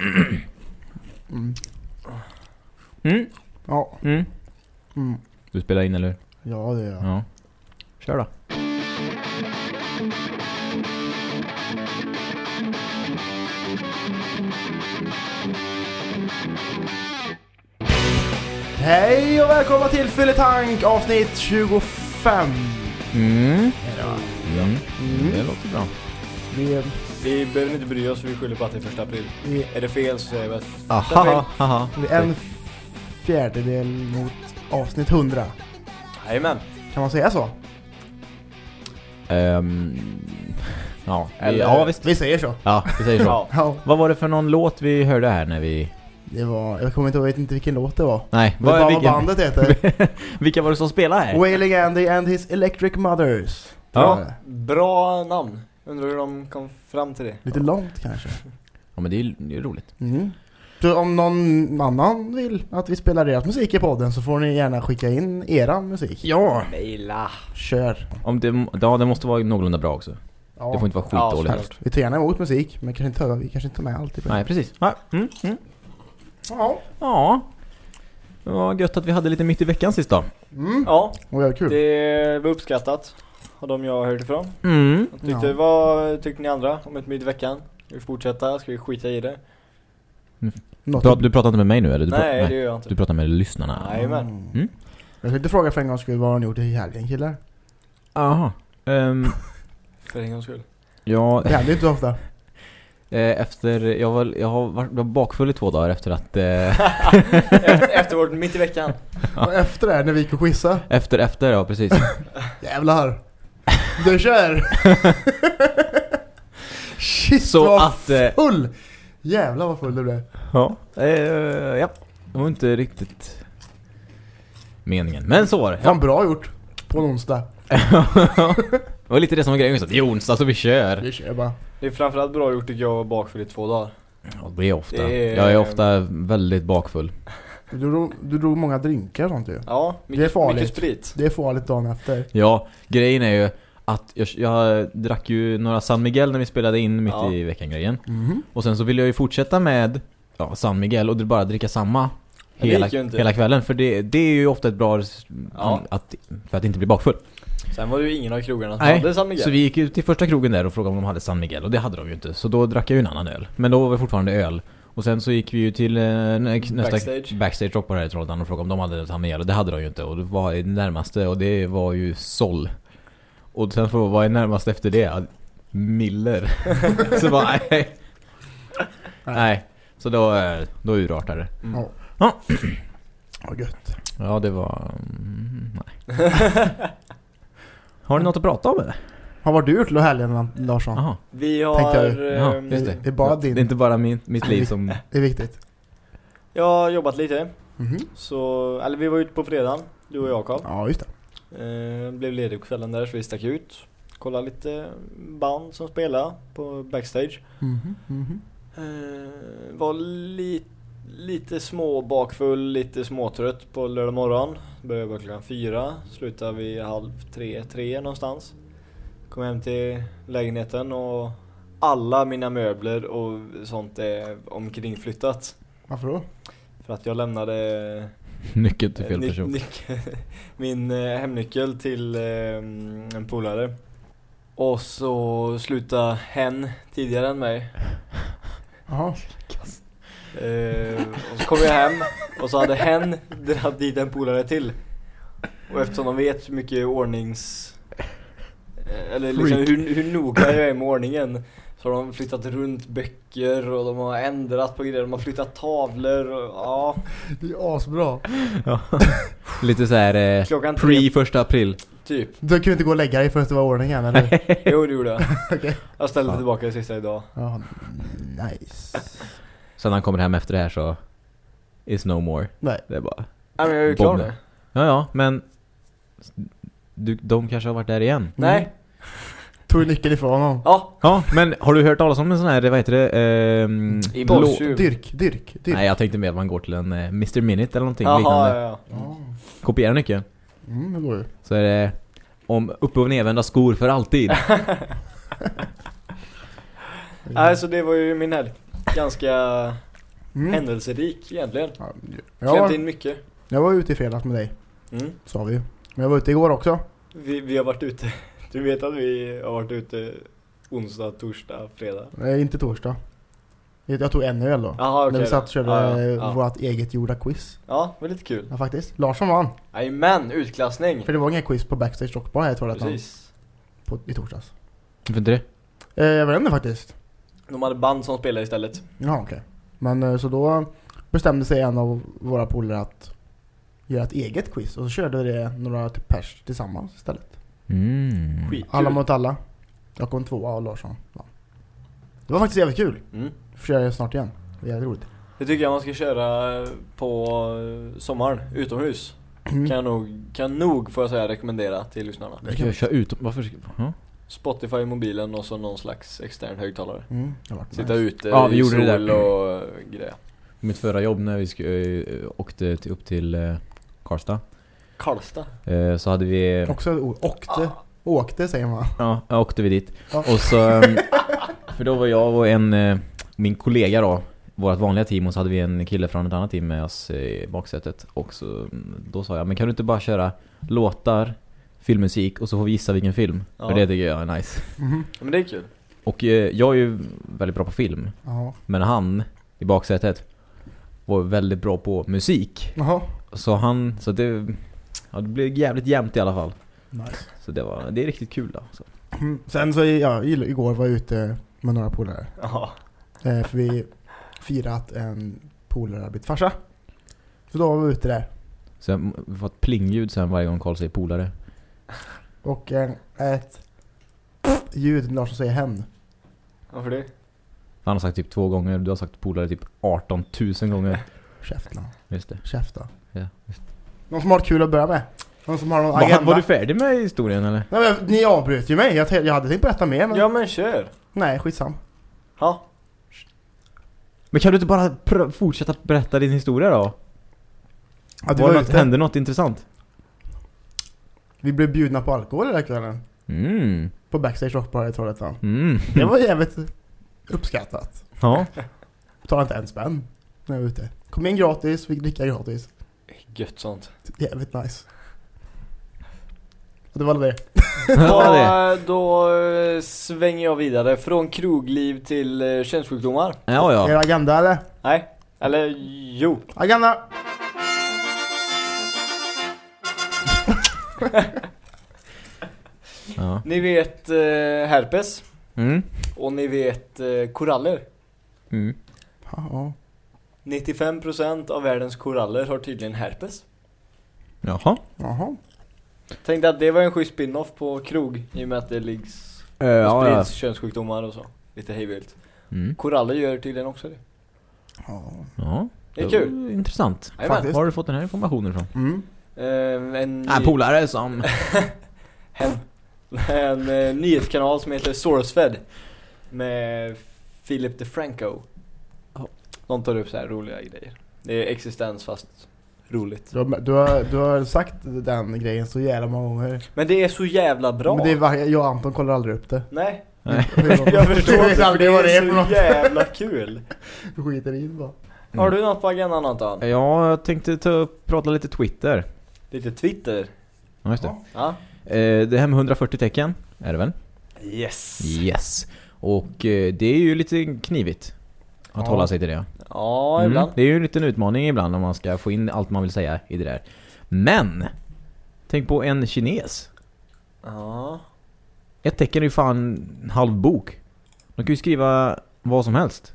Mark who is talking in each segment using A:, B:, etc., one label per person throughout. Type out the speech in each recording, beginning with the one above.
A: Mm.
B: Mm.
A: Ja.
B: Mm.
A: Mm.
B: Du spelar in eller?
A: Ja, det är jag.
B: Ja. Kör då.
A: Hej och välkomna till Fylletank avsnitt 25.
B: Mm.
A: Ja.
B: Mm.
A: Mm.
B: Det låter bra.
A: Vi,
C: Vi behöver inte bry oss, vi skyller på att det är första april.
A: vi,
C: Är det fel så säger vi att
B: Aha, aha.
A: vi är en fjärdedel mot avsnitt 100.
C: Jajamän.
A: Kan man säga så?
B: Ehm, ja,
C: Eller-
B: ja visst.
A: Vi säger så.
B: Ja, vi säger så.
C: Ja.
A: Ja,
B: Vad var det för någon låt vi hörde här när vi...
A: det var, jag kommer inte ihåg, jag vet inte vilken låt det var.
B: Nej,
A: Det var bara vad
B: vilken-
A: bandet heter.
B: Vilka var det som spelade här?
A: Wailing Andy and his Electric Mothers.
B: Ja.
C: Bra namn. Undrar hur de kom fram till det.
A: Lite långt kanske.
B: Ja men det är ju det är roligt.
A: Mm. Så om någon annan vill att vi spelar deras musik i podden så får ni gärna skicka in era musik.
B: Ja!
C: Maila.
A: Kör.
B: Om det, ja, det måste vara någorlunda bra också.
A: Ja.
B: Det får inte vara
C: Ja,
B: skitdåligt.
C: såklart.
A: Vi tar gärna emot musik, men kanske inte, vi kanske inte tar med det.
B: Nej, precis. Ja. Mm, mm.
A: Ja.
B: ja. Det var gött att vi hade lite mitt i veckan sist då.
A: Mm.
C: Ja,
A: Och jävligt kul.
C: det var uppskattat. Av de jag hört ifrån.
B: Mm.
C: Jag tyckte,
A: Ja.
C: Vad tyckte ni andra om ett mitt i veckan? Ska vi fortsätta? Ska vi skita i det?
A: Något
B: Pra, du pratar inte med mig nu eller? Du
C: Nej,
B: pratar,
C: det gör jag inte.
B: Du pratar med lyssnarna?
C: Jajamän.
B: Mm.
A: Jag tänkte fråga för en gångs skull vad har ni gjort i helgen killar?
B: Jaha. Ehm,
C: För en gångs skull.
B: ja,
A: Det händer inte så ofta.
B: eh, efter... Jag var, jag har varit bakfull i två dagar efter att... Eh,
C: efter, efter vårt mitt i veckan.
A: Och efter det när vi gick och quizza.
B: efter, efter, ja precis.
A: Jävlar. Du kör. Shit
B: Så
A: vad
B: att, eh,
A: full. Jävlar vad full du blev.
B: Ja. Eh, ja. Det var inte riktigt meningen. Men så var det.
A: Fan bra gjort. På en onsdag.
B: det var lite det som var grejen. Så att det är onsdag så vi kör.
A: Vi kör bara.
C: Det är framförallt bra gjort tycker jag att vara bakfull i två dagar.
B: Ja, det är ofta.
C: Det är-
B: Jag är ofta väldigt bakfull.
A: Du drog, du drog många drinkar och sånt ju.
C: Ja,
A: Det är
C: mycket,
A: farligt.
C: mycket sprit.
A: Det är farligt dagen efter.
B: Ja, grejen är ju att jag, jag drack ju några San Miguel när vi spelade in mitt
C: Ja.
B: i veckan-grejen.
A: Mhm.
B: Och sen så ville jag ju fortsätta med ja, San Miguel och bara dricka samma hela, hela kvällen. För det, det är ju ofta ett bra
C: Ja.
B: att, för att inte bli bakfull.
C: Sen var det ju ingen av krogarna som
B: Nej,
C: hade San Miguel.
B: Så vi gick ut till första krogen där och frågade om de hade San Miguel och det hade de ju inte. Så då drack jag ju en annan öl. Men då var det fortfarande öl. Och sen så gick vi ju till eh, nä- nästa
C: Backstage.
B: backstage shop här i Trollhättan och frågade om de hade San Miguel och det hade de ju inte. Och det var i närmaste och det var ju Sol. Och sen får vad är närmast efter det? Miller. så bara nej. Nej. Så då, eh, då urartade det.
C: Mm.
A: Ja.
B: Ja.
A: Ja, gött.
B: Ja, det var... Mm, nej. Har ni något att prata om eller?
A: Vad har du gjort i helgen Larsson?
B: Jaha.
C: Vi
A: Tänkte
C: har...
A: jag-
B: Jaha,
C: ehm,
B: just
A: Det
B: det.
A: är bara din.
B: Det är inte bara min, mitt liv som...
A: Det är viktigt.
C: Jag har jobbat lite.
A: Mhm.
C: Så, eller vi var ute på fredagen, du och jag Carl.
A: Ja, just det.
C: Eh, blev ledig på kvällen där så vi stack ut. Kollade lite band som spelade på backstage.
A: Mhm, mhm.
C: Eh, var li lite små bakfull, lite småtrött på lördag morgon. Började klockan fyra, slutade vid halv tre, tre någonstans. Kom hem till lägenheten och alla mina möbler och sånt är omkringflyttat.
A: Varför då?
C: För att jag lämnade
B: Nyckeln till fel
C: Eh, ny-
B: person.
C: min eh, hemnyckel till eh, en polare. Och så slutade hen tidigare än mig.
A: Jaha.
C: Eh, och så kom jag hem och så hade hen dragit dit en polare till. Och eftersom de vet hur mycket ordnings... eh, Eller liksom
A: Freak.
C: hur, hur noga jag är med ordningen. Så har de flyttat runt böcker och de har ändrat på grejer. De har flyttat tavlor och ja.
A: Det är asbra.
B: Ja. Lite så här eh, pre första april.
C: typ.
A: Du kunde inte gå och lägga dig förrän det var ordning igen, eller?
C: Jo det gjorde jag.
A: Okej.
C: Jag ställde
B: Fan.
C: tillbaka det sista idag.
A: Ja, nice.
B: Sen han kommer hem efter det här så is no more.
A: Nej.
B: Det är bara
C: Nej men jag är ju klar nu.
B: Ja ja, men du, de kanske har varit där igen.
C: Nej.
A: Tog nyckeln ifrån honom.
C: Ja.
B: Ja, men har du hört talas om en sån här, vad heter det? Ehm,
C: Impulstjuv.
A: Dyrk, dyrk, dyrk.
B: Nej, jag tänkte mer att man går till en eh, Mr. Minute eller någonting
C: Jaha
B: liknande.
C: ja, ja.
A: Ja.
B: Kopierar nyckeln.
A: Mm, det går ju.
B: Så är det om uppe och nedvända skor för alltid.
C: Nej så det var ju min helg. Ganska
A: Mm.
C: händelserik egentligen.
A: Ja,
C: Klämt
A: jag,
C: in mycket.
A: jag var ute i fredags med dig,
C: Mm.
A: sa vi ju. Men jag var ute igår också.
C: Vi, vi har varit ute. Du vet att vi har varit ute onsdag, torsdag, fredag.
A: Nej, inte torsdag. Jag tog en öl då.
C: Jaha okej.
A: när vi satt och körde
C: ja, ja, ja.
A: vårt eget gjorda quiz.
C: ja, det var lite kul.
A: Ja, faktiskt. Larsson vann.
C: Jajamän, utklassning.
A: För det var ingen quiz på Backstage Rockbar här i Trollhättan
C: Precis.
A: på, i torsdags.
B: Varför inte det?
A: Eh, jag vet inte faktiskt.
C: De hade band som spelade istället.
A: Ja, okej. Men eh, så då bestämde sig en av våra polare att göra ett eget quiz. Och så körde det några typ pers tillsammans istället.
B: Mm.
C: Skitkul.
A: Alla mot alla. Jag kom tvåa och Larsson vann. Det var faktiskt jävligt kul.
C: Mm.
A: Får köra det snart igen. Det är jävligt roligt.
C: Det tycker jag man ska köra på eh, sommaren, utomhus.
A: Mm.
C: Kan jag nog, kan nog får jag säga rekommendera till lyssnarna.
A: Det kan
B: jag köra ut? Varför? Ja.
C: Spotify i mobilen och så någon slags extern högtalare.
A: Mm, det
C: Sitta
A: nice.
C: ute
B: Ja, vi
C: i
B: gjorde det
C: sol
B: där.
C: och eh, grejer.
B: Mitt förra jobb när vi äh, åkte upp till Karlstad.
C: Karlstad.
B: Eh, så hade vi...
A: Också åkte. Åkte säger man.
B: Ja, åkte vi dit.
A: Ja.
B: Och så... ehm, för då var jag och en... eh, Min kollega då. Vårt vanliga team och så hade vi en kille från ett annat team med oss i baksätet. Och så, mm, då sa jag, men kan du inte bara köra låtar, filmmusik och så får vi gissa vilken film?
C: Ja.
B: För det tycker jag är nice.
C: Ja, Men det är kul.
B: Och eh, jag är ju väldigt bra på film.
A: Ja.
B: Men han i baksätet var väldigt bra på musik.
A: Jaha.
B: Så han, så det, ja, det blev jävligt jämnt i alla fall.
A: Nice.
B: Så det var, det är riktigt kul då. Så.
A: Mm. Sen så, ja, igår var jag ute med några polare.
C: Ja.
A: Eh, för vi firade att en polare har blivit farsa. Så då var vi ute där.
B: Så jag har fått plingljud sen varje gång Karl säger polare.
A: Och eh, ett ljud när Larsson säger hen.
C: Varför det?
B: Han har sagt typ två gånger, du har sagt polare typ 18 000 gånger.
A: Käften.
B: Just det.
A: Käften.
B: Ja,
A: Någon som har kul att börja med? Någon som har någon
B: Var,
A: agenda?
B: var du färdig med historien eller?
A: Nej, men, ni avbröt ju mig. Jag, jag hade tänkt berätta mer men...
C: Ja men kör.
A: Nej, skitsam.
C: Ja.
B: Men kan du inte bara fortsätta berätta din historia då?
A: Ja, du
B: var
A: var
B: något, hände något intressant?
A: Vi blev bjudna på alkohol den kvällen.
B: Mm.
A: På Backstage Rockbar i Trollhättan.
B: Mm.
A: Det var jävligt uppskattat.
B: Ja.
A: Betalade inte en spänn när jag var ute. Kom in gratis, fick dricka gratis.
C: Gött sånt.
A: Jävligt nice. Och det var det.
B: Ja.
C: Då, då eh, svänger jag vidare från krogliv till eh, könssjukdomar.
B: Ja,
A: Är det
B: ja.
A: agenda eller?
C: Nej, eller jo.
A: Agenda!
B: ja.
C: Ni vet eh, herpes
B: Mm.
C: och ni vet eh, koraller.
B: Mm.
A: Ja.
C: 95% av världens koraller har tydligen herpes.
B: Jaha.
A: Jaha.
C: Tänkte att det var en schysst spin-off på krog i och med att det liggs
B: Uh,
C: och
B: ja, ja.
C: sprids könssjukdomar och så. Lite hejvilt.
B: Mm.
C: Koraller gör tydligen också det.
A: Ja.
B: Ja.
C: Det är kul.
B: Intressant.
A: Faktiskt.
B: Var har du fått den här informationen ifrån?
A: Mm.
C: Eh, en, ny-
B: polare som...
C: en, en eh, nyhetskanal som heter Sourcefed med Philip DeFranco. De tar upp så här roliga grejer. Det är existens fast roligt.
A: Du, har, du, har, du har sagt den grejen så jävla många gånger.
C: Men det är så jävla bra.
A: Men det är, jag och Anton kollar aldrig upp det.
C: Nej,
B: Nej.
C: jag förstår inte för det
A: är
C: så
A: något.
C: jävla kul.
A: Du skiter i det bara.
C: Har du något på agendan Anton?
B: Ja, jag tänkte ta upp, prata lite Twitter.
C: Lite Twitter?
B: Ja, just det.
C: Ja.
B: Eh, det här med 140 tecken, är det väl?
C: Yes.
B: Yes. Och eh, det är ju lite knivigt. Att
A: Ja.
B: hålla sig till det.
C: Ja,
B: Mm,
C: ibland.
B: Det är ju en liten utmaning ibland om man ska få in allt man vill säga i det där. Men! Tänk på en kines.
C: Ja.
B: Ett tecken är ju fan en halv bok. De kan ju skriva vad som helst.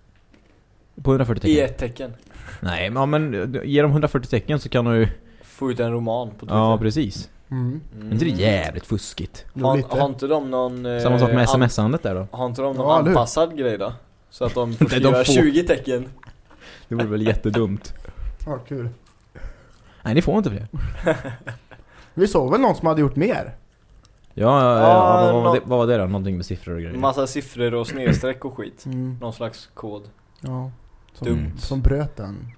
B: På 140 tecken.
C: I ett tecken.
B: Nej, men, ja, men ge dem 140 tecken så kan du ju...
C: Få ut en roman på Twitter.
B: Ja, precis.
A: Mm.
C: Mm.
B: Är inte det jävligt fuskigt?
C: Har, har inte de någon... eh,
B: Samma sak med
C: an-
B: sms-andet där då.
C: Har inte de
A: Ja,
C: någon
A: hur?
C: anpassad grej då? Så att de får
B: Nej, de
C: skriva
B: får.
C: 20 tecken.
B: Det vore väl jättedumt.
A: Ja, kul.
B: Nej, ni får inte fler.
A: Vi såg väl någon som hade gjort mer?
B: Ja, ja,
C: Ja,
B: ja vad, var det, vad var det då? Någonting med siffror och grejer?
C: Massa siffror och snedstreck och skit.
A: Mm.
C: Någon slags kod.
A: Ja. Som,
C: Dumt.
A: som bröt den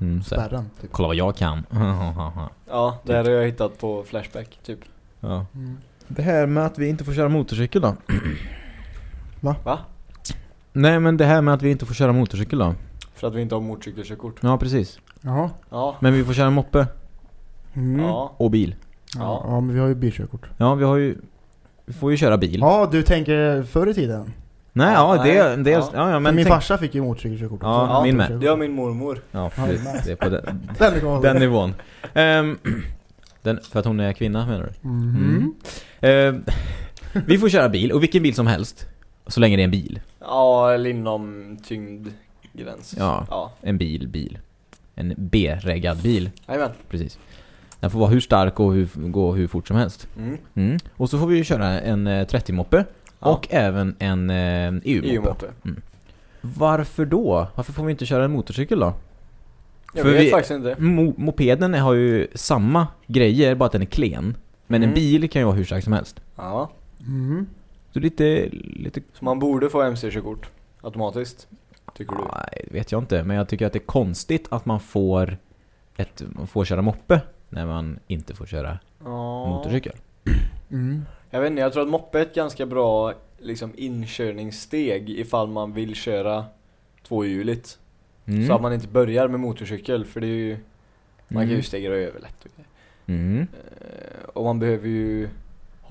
B: Mm,
A: spärren. Typ.
B: Kolla vad jag kan.
C: Ja, det här har jag hittat på Flashback, typ.
B: ja.
A: Mm.
B: Det här med att vi inte får köra motorcykel då?
C: Va?
B: Nej men det här med att vi inte får köra motorcykel då?
C: För att vi inte har motorcykelkörkort.
B: Ja, precis.
A: Jaha.
C: Ja.
B: Men vi får köra moppe
A: Mm. Ja.
B: Och bil.
A: Ja. ja, men vi har ju bilkörkort.
B: Ja, vi har ju... Vi får ju köra bil.
A: Ja, du tänker förr i tiden?
B: Nej,
C: Ja,
B: ja, det,
C: nej.
B: det, ja.
C: Ja.
A: Men
B: men
A: min
B: tänk-
A: farsa fick ju motorcykelkort också.
B: Ja,
C: min
B: med.
C: Det har min mormor.
B: Ja, det, det är på den,
A: Den, den,
B: den nivån. Ehm, den, för att hon är kvinna menar du?
A: Mhm.
B: Ehm, vi får köra bil, och vilken bil som helst. Så länge det är en bil.
C: Ja, eller inom tyngdgräns.
B: Ja.
C: Ja.
B: En bil, bil. En B-reggad bil,
C: Jajamän.
B: precis. Den får vara hur stark och hur, gå hur fort som helst.
C: Mm.
B: Mm. Och så får vi ju köra en eh, 30-moppe
C: Ja.
B: och även en eh, EU-moppe.
C: EU-moppe.
B: Varför då? Varför får vi inte köra en motorcykel då?
C: Jag
B: För
C: vet
B: vi-
C: faktiskt inte.
B: Mo- mopeden har ju samma grejer, bara att den är klen. Men en
C: Mm.
B: bil kan ju vara hur stark som helst.
C: Ja.
A: Mhm.
B: Så lite, lite...
C: Så man borde få MC-körkort automatiskt. Tycker du?
B: Nej, det vet jag inte. Men jag tycker att det är konstigt att man får ett, man får köra moppe när man inte får köra
C: Ja.
B: motorcykel.
A: Mm.
C: Jag vet inte, jag tror att moppe är ett ganska bra liksom inkörningssteg ifall man vill köra tvåhjuligt.
B: Mm.
C: Så att man inte börjar med motorcykel för det är ju, man kan ju
B: Mm.
C: stegra över lätt.
B: Mm.
C: Eh, Och man behöver ju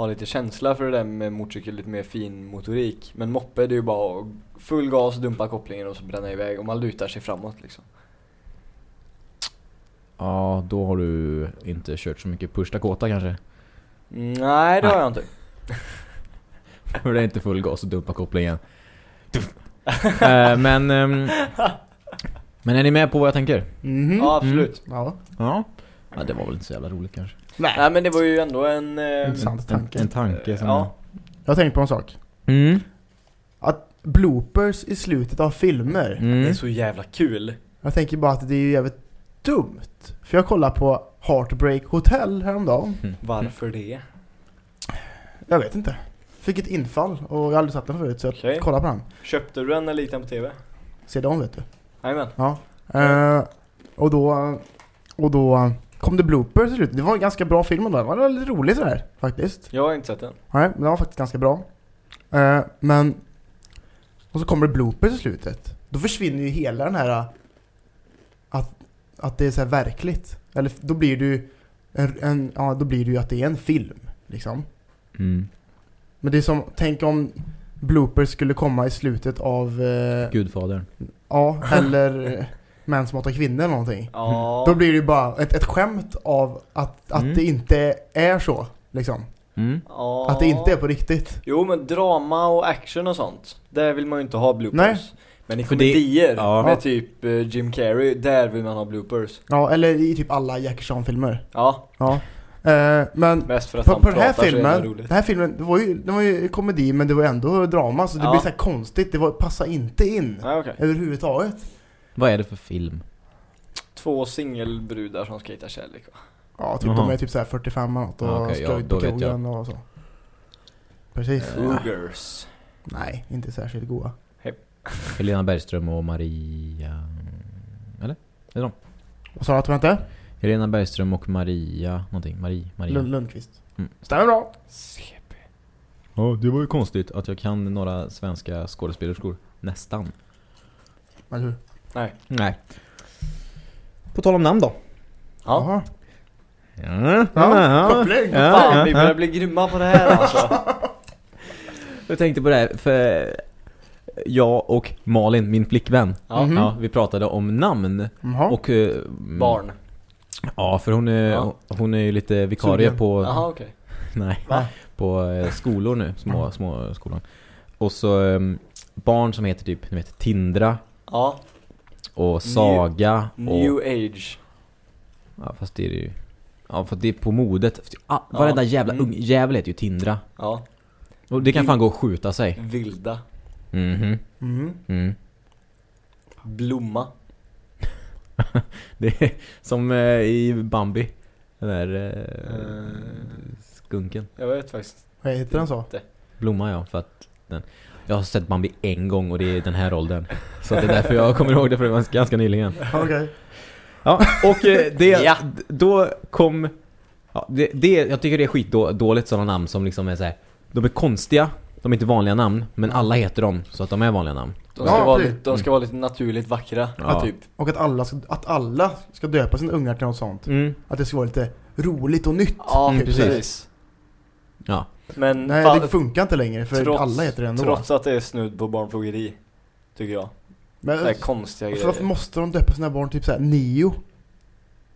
C: ha lite känsla för det där med motorcykel, lite mer fin motorik. Men moppe det är ju bara full gas, dumpa kopplingen och så bränna iväg och man lutar sig framåt liksom.
B: Ja, då har du inte kört så mycket push Dakota kanske.
C: Mm, Nej det har jag inte.
B: För det är inte full gas och dumpa kopplingen. Eh, men... ehm, men är ni med på vad jag tänker?
A: Mhm.
C: Ja absolut.
A: Ja.
B: Ja. Ja, det var väl inte så jävla roligt kanske.
A: Nej.
C: Nej men det var ju ändå en... eh,
A: Intressant
B: En,
A: tanke.
B: en tanke som...
C: Ja.
A: Jag har tänkt på en sak.
B: Mm.
A: Att bloopers i slutet av filmer.
C: Det
B: Mm.
C: är så jävla kul.
A: Jag tänker bara att det är ju jävligt dumt. För jag kollade på Heartbreak Hotel häromdagen.
B: Mm.
C: Varför det?
A: Jag vet inte. Fick ett infall och jag har aldrig sett den förut så jag
C: Okej.
A: kollade på den.
C: Köpte du den eller den på TV?
A: Se dem vet du.
C: Jajamän.
A: Ja. Eh, och då... Och då kom det bloopers i slutet. Det var en ganska bra film ändå. Det var lite roligt sådär faktiskt.
C: Jag har inte sett den.
A: Nej, men den var faktiskt ganska bra. Eh, men... Och så kommer det bloopers i slutet. Då försvinner ju hela den här... uh, Att, att det är så här verkligt. Eller då blir ju... En, en, ja, då blir det ju att det är en film. Liksom.
B: Mm.
A: Men det är som... Tänk om bloopers skulle komma i slutet av... Eh,
B: Gudfadern.
A: ja, eller... Män som hatar kvinnor eller någonting.
C: Ja.
A: Då blir det ju bara ett, ett skämt av att, att
B: Mm.
A: det inte är så. Liksom.
B: Mm.
C: ja.
A: Att det inte är på riktigt.
C: Jo men drama och action och sånt. Där vill man ju inte ha bloopers.
A: Nej.
C: Men i
B: det-
C: komedier
B: ja.
C: med typ eh, Jim Carrey, där vill man ha bloopers.
A: Ja, eller i typ alla Jackie Chan-filmer.
C: Ja,
A: Ja. Eh, men
C: mest för att
A: på,
C: han
A: på den här filmen, den här filmen, det var ju, det var ju komedi men det var ändå drama så det
C: Ja.
A: blir så här konstigt, det var, passar inte in
C: Ja, okej.
A: överhuvudtaget.
B: Vad är det för film?
C: Två singelbrudar som skejtar kärlek va?
A: Ja, typ
B: Jaha.
A: de är typ så här 45 och något och
B: Ja, okej,
A: ska
B: ja,
A: ut på krogen och så. Precis.
C: Eh. Cougars.
A: Nej, inte särskilt goa.
B: Helena Bergström och Maria... Eller? Är det de?
A: Vad sa du att du hette?
B: Helena Bergström och Maria... Någonting. Marie, Maria.
A: Lund Lundqvist.
B: Mm.
A: Stämmer bra.
C: CP.
B: Ja, det var ju konstigt att jag kan några svenska skådespelerskor. Nästan.
A: Eller hur?
C: Nej.
B: Nej. På tal om namn då.
C: Ja.
B: Ja,
A: Ja, koppling.
B: Ja,
C: Fan,
B: ja,
C: vi
B: ja.
C: börjar bli grymma på det här alltså.
B: Jag tänkte på det här, för jag och Malin, min flickvän,
C: Ja.
A: Mhm.
B: ja, vi pratade om namn och... eh, mm,
C: Barn.
B: Ja, för hon är,
C: Ja.
B: hon är ju lite vikarie
A: Sugen.
B: på...
C: Jaha okej.
B: Nej.
C: Va?
B: På eh, skolor nu, små,
A: Mm.
B: små skolor. Och så um, barn som heter typ, ni vet, Tindra
C: Ja.
B: Och Saga och...
C: New age.
B: Ja, fast det är ju... Ja, för det är på modet. Ah, varenda jävla
C: Mm.
B: ung jävel heter ju Tindra.
C: Ja.
B: Och det kan fan gå och skjuta sig.
C: Vilda.
B: Mhm.
A: Mhm.
B: Mm.
C: Blomma.
B: Det är som eh, i Bambi. Den där eh,
C: Eh.
B: skunken.
C: Jag vet faktiskt
A: Vad heter den så?
B: Blomma ja, för att den... Jag har sett Bambi en gång och det är den här åldern. Så det är därför jag kommer ihåg det för det var ganska nyligen.
A: Okej.
B: Ja, och eh, det,
C: Ja.
B: då kom... Ja, det, det, jag tycker det är skitdåligt sådana namn som liksom är så här. De är konstiga, de är inte vanliga namn, men alla heter dem så att de är vanliga namn.
C: De ska,
A: Ja,
C: vara,
A: precis.
C: lite, de ska vara lite naturligt vackra,
B: Ja.
C: typ.
A: Och att alla, ska, att alla ska döpa sina ungar till något sånt.
B: Mm.
A: Att det ska vara lite roligt och nytt.
C: Ja,
B: Mm,
C: precis.
B: Ja.
C: Men
A: Nej, det funkar inte längre för
C: trots-
A: alla heter det ändå.
C: trots att det är snudd på barnplågeri, tycker jag.
A: Men,
C: Det är konstiga grejer.
A: varför måste de döpa sina barn typ såhär Neo?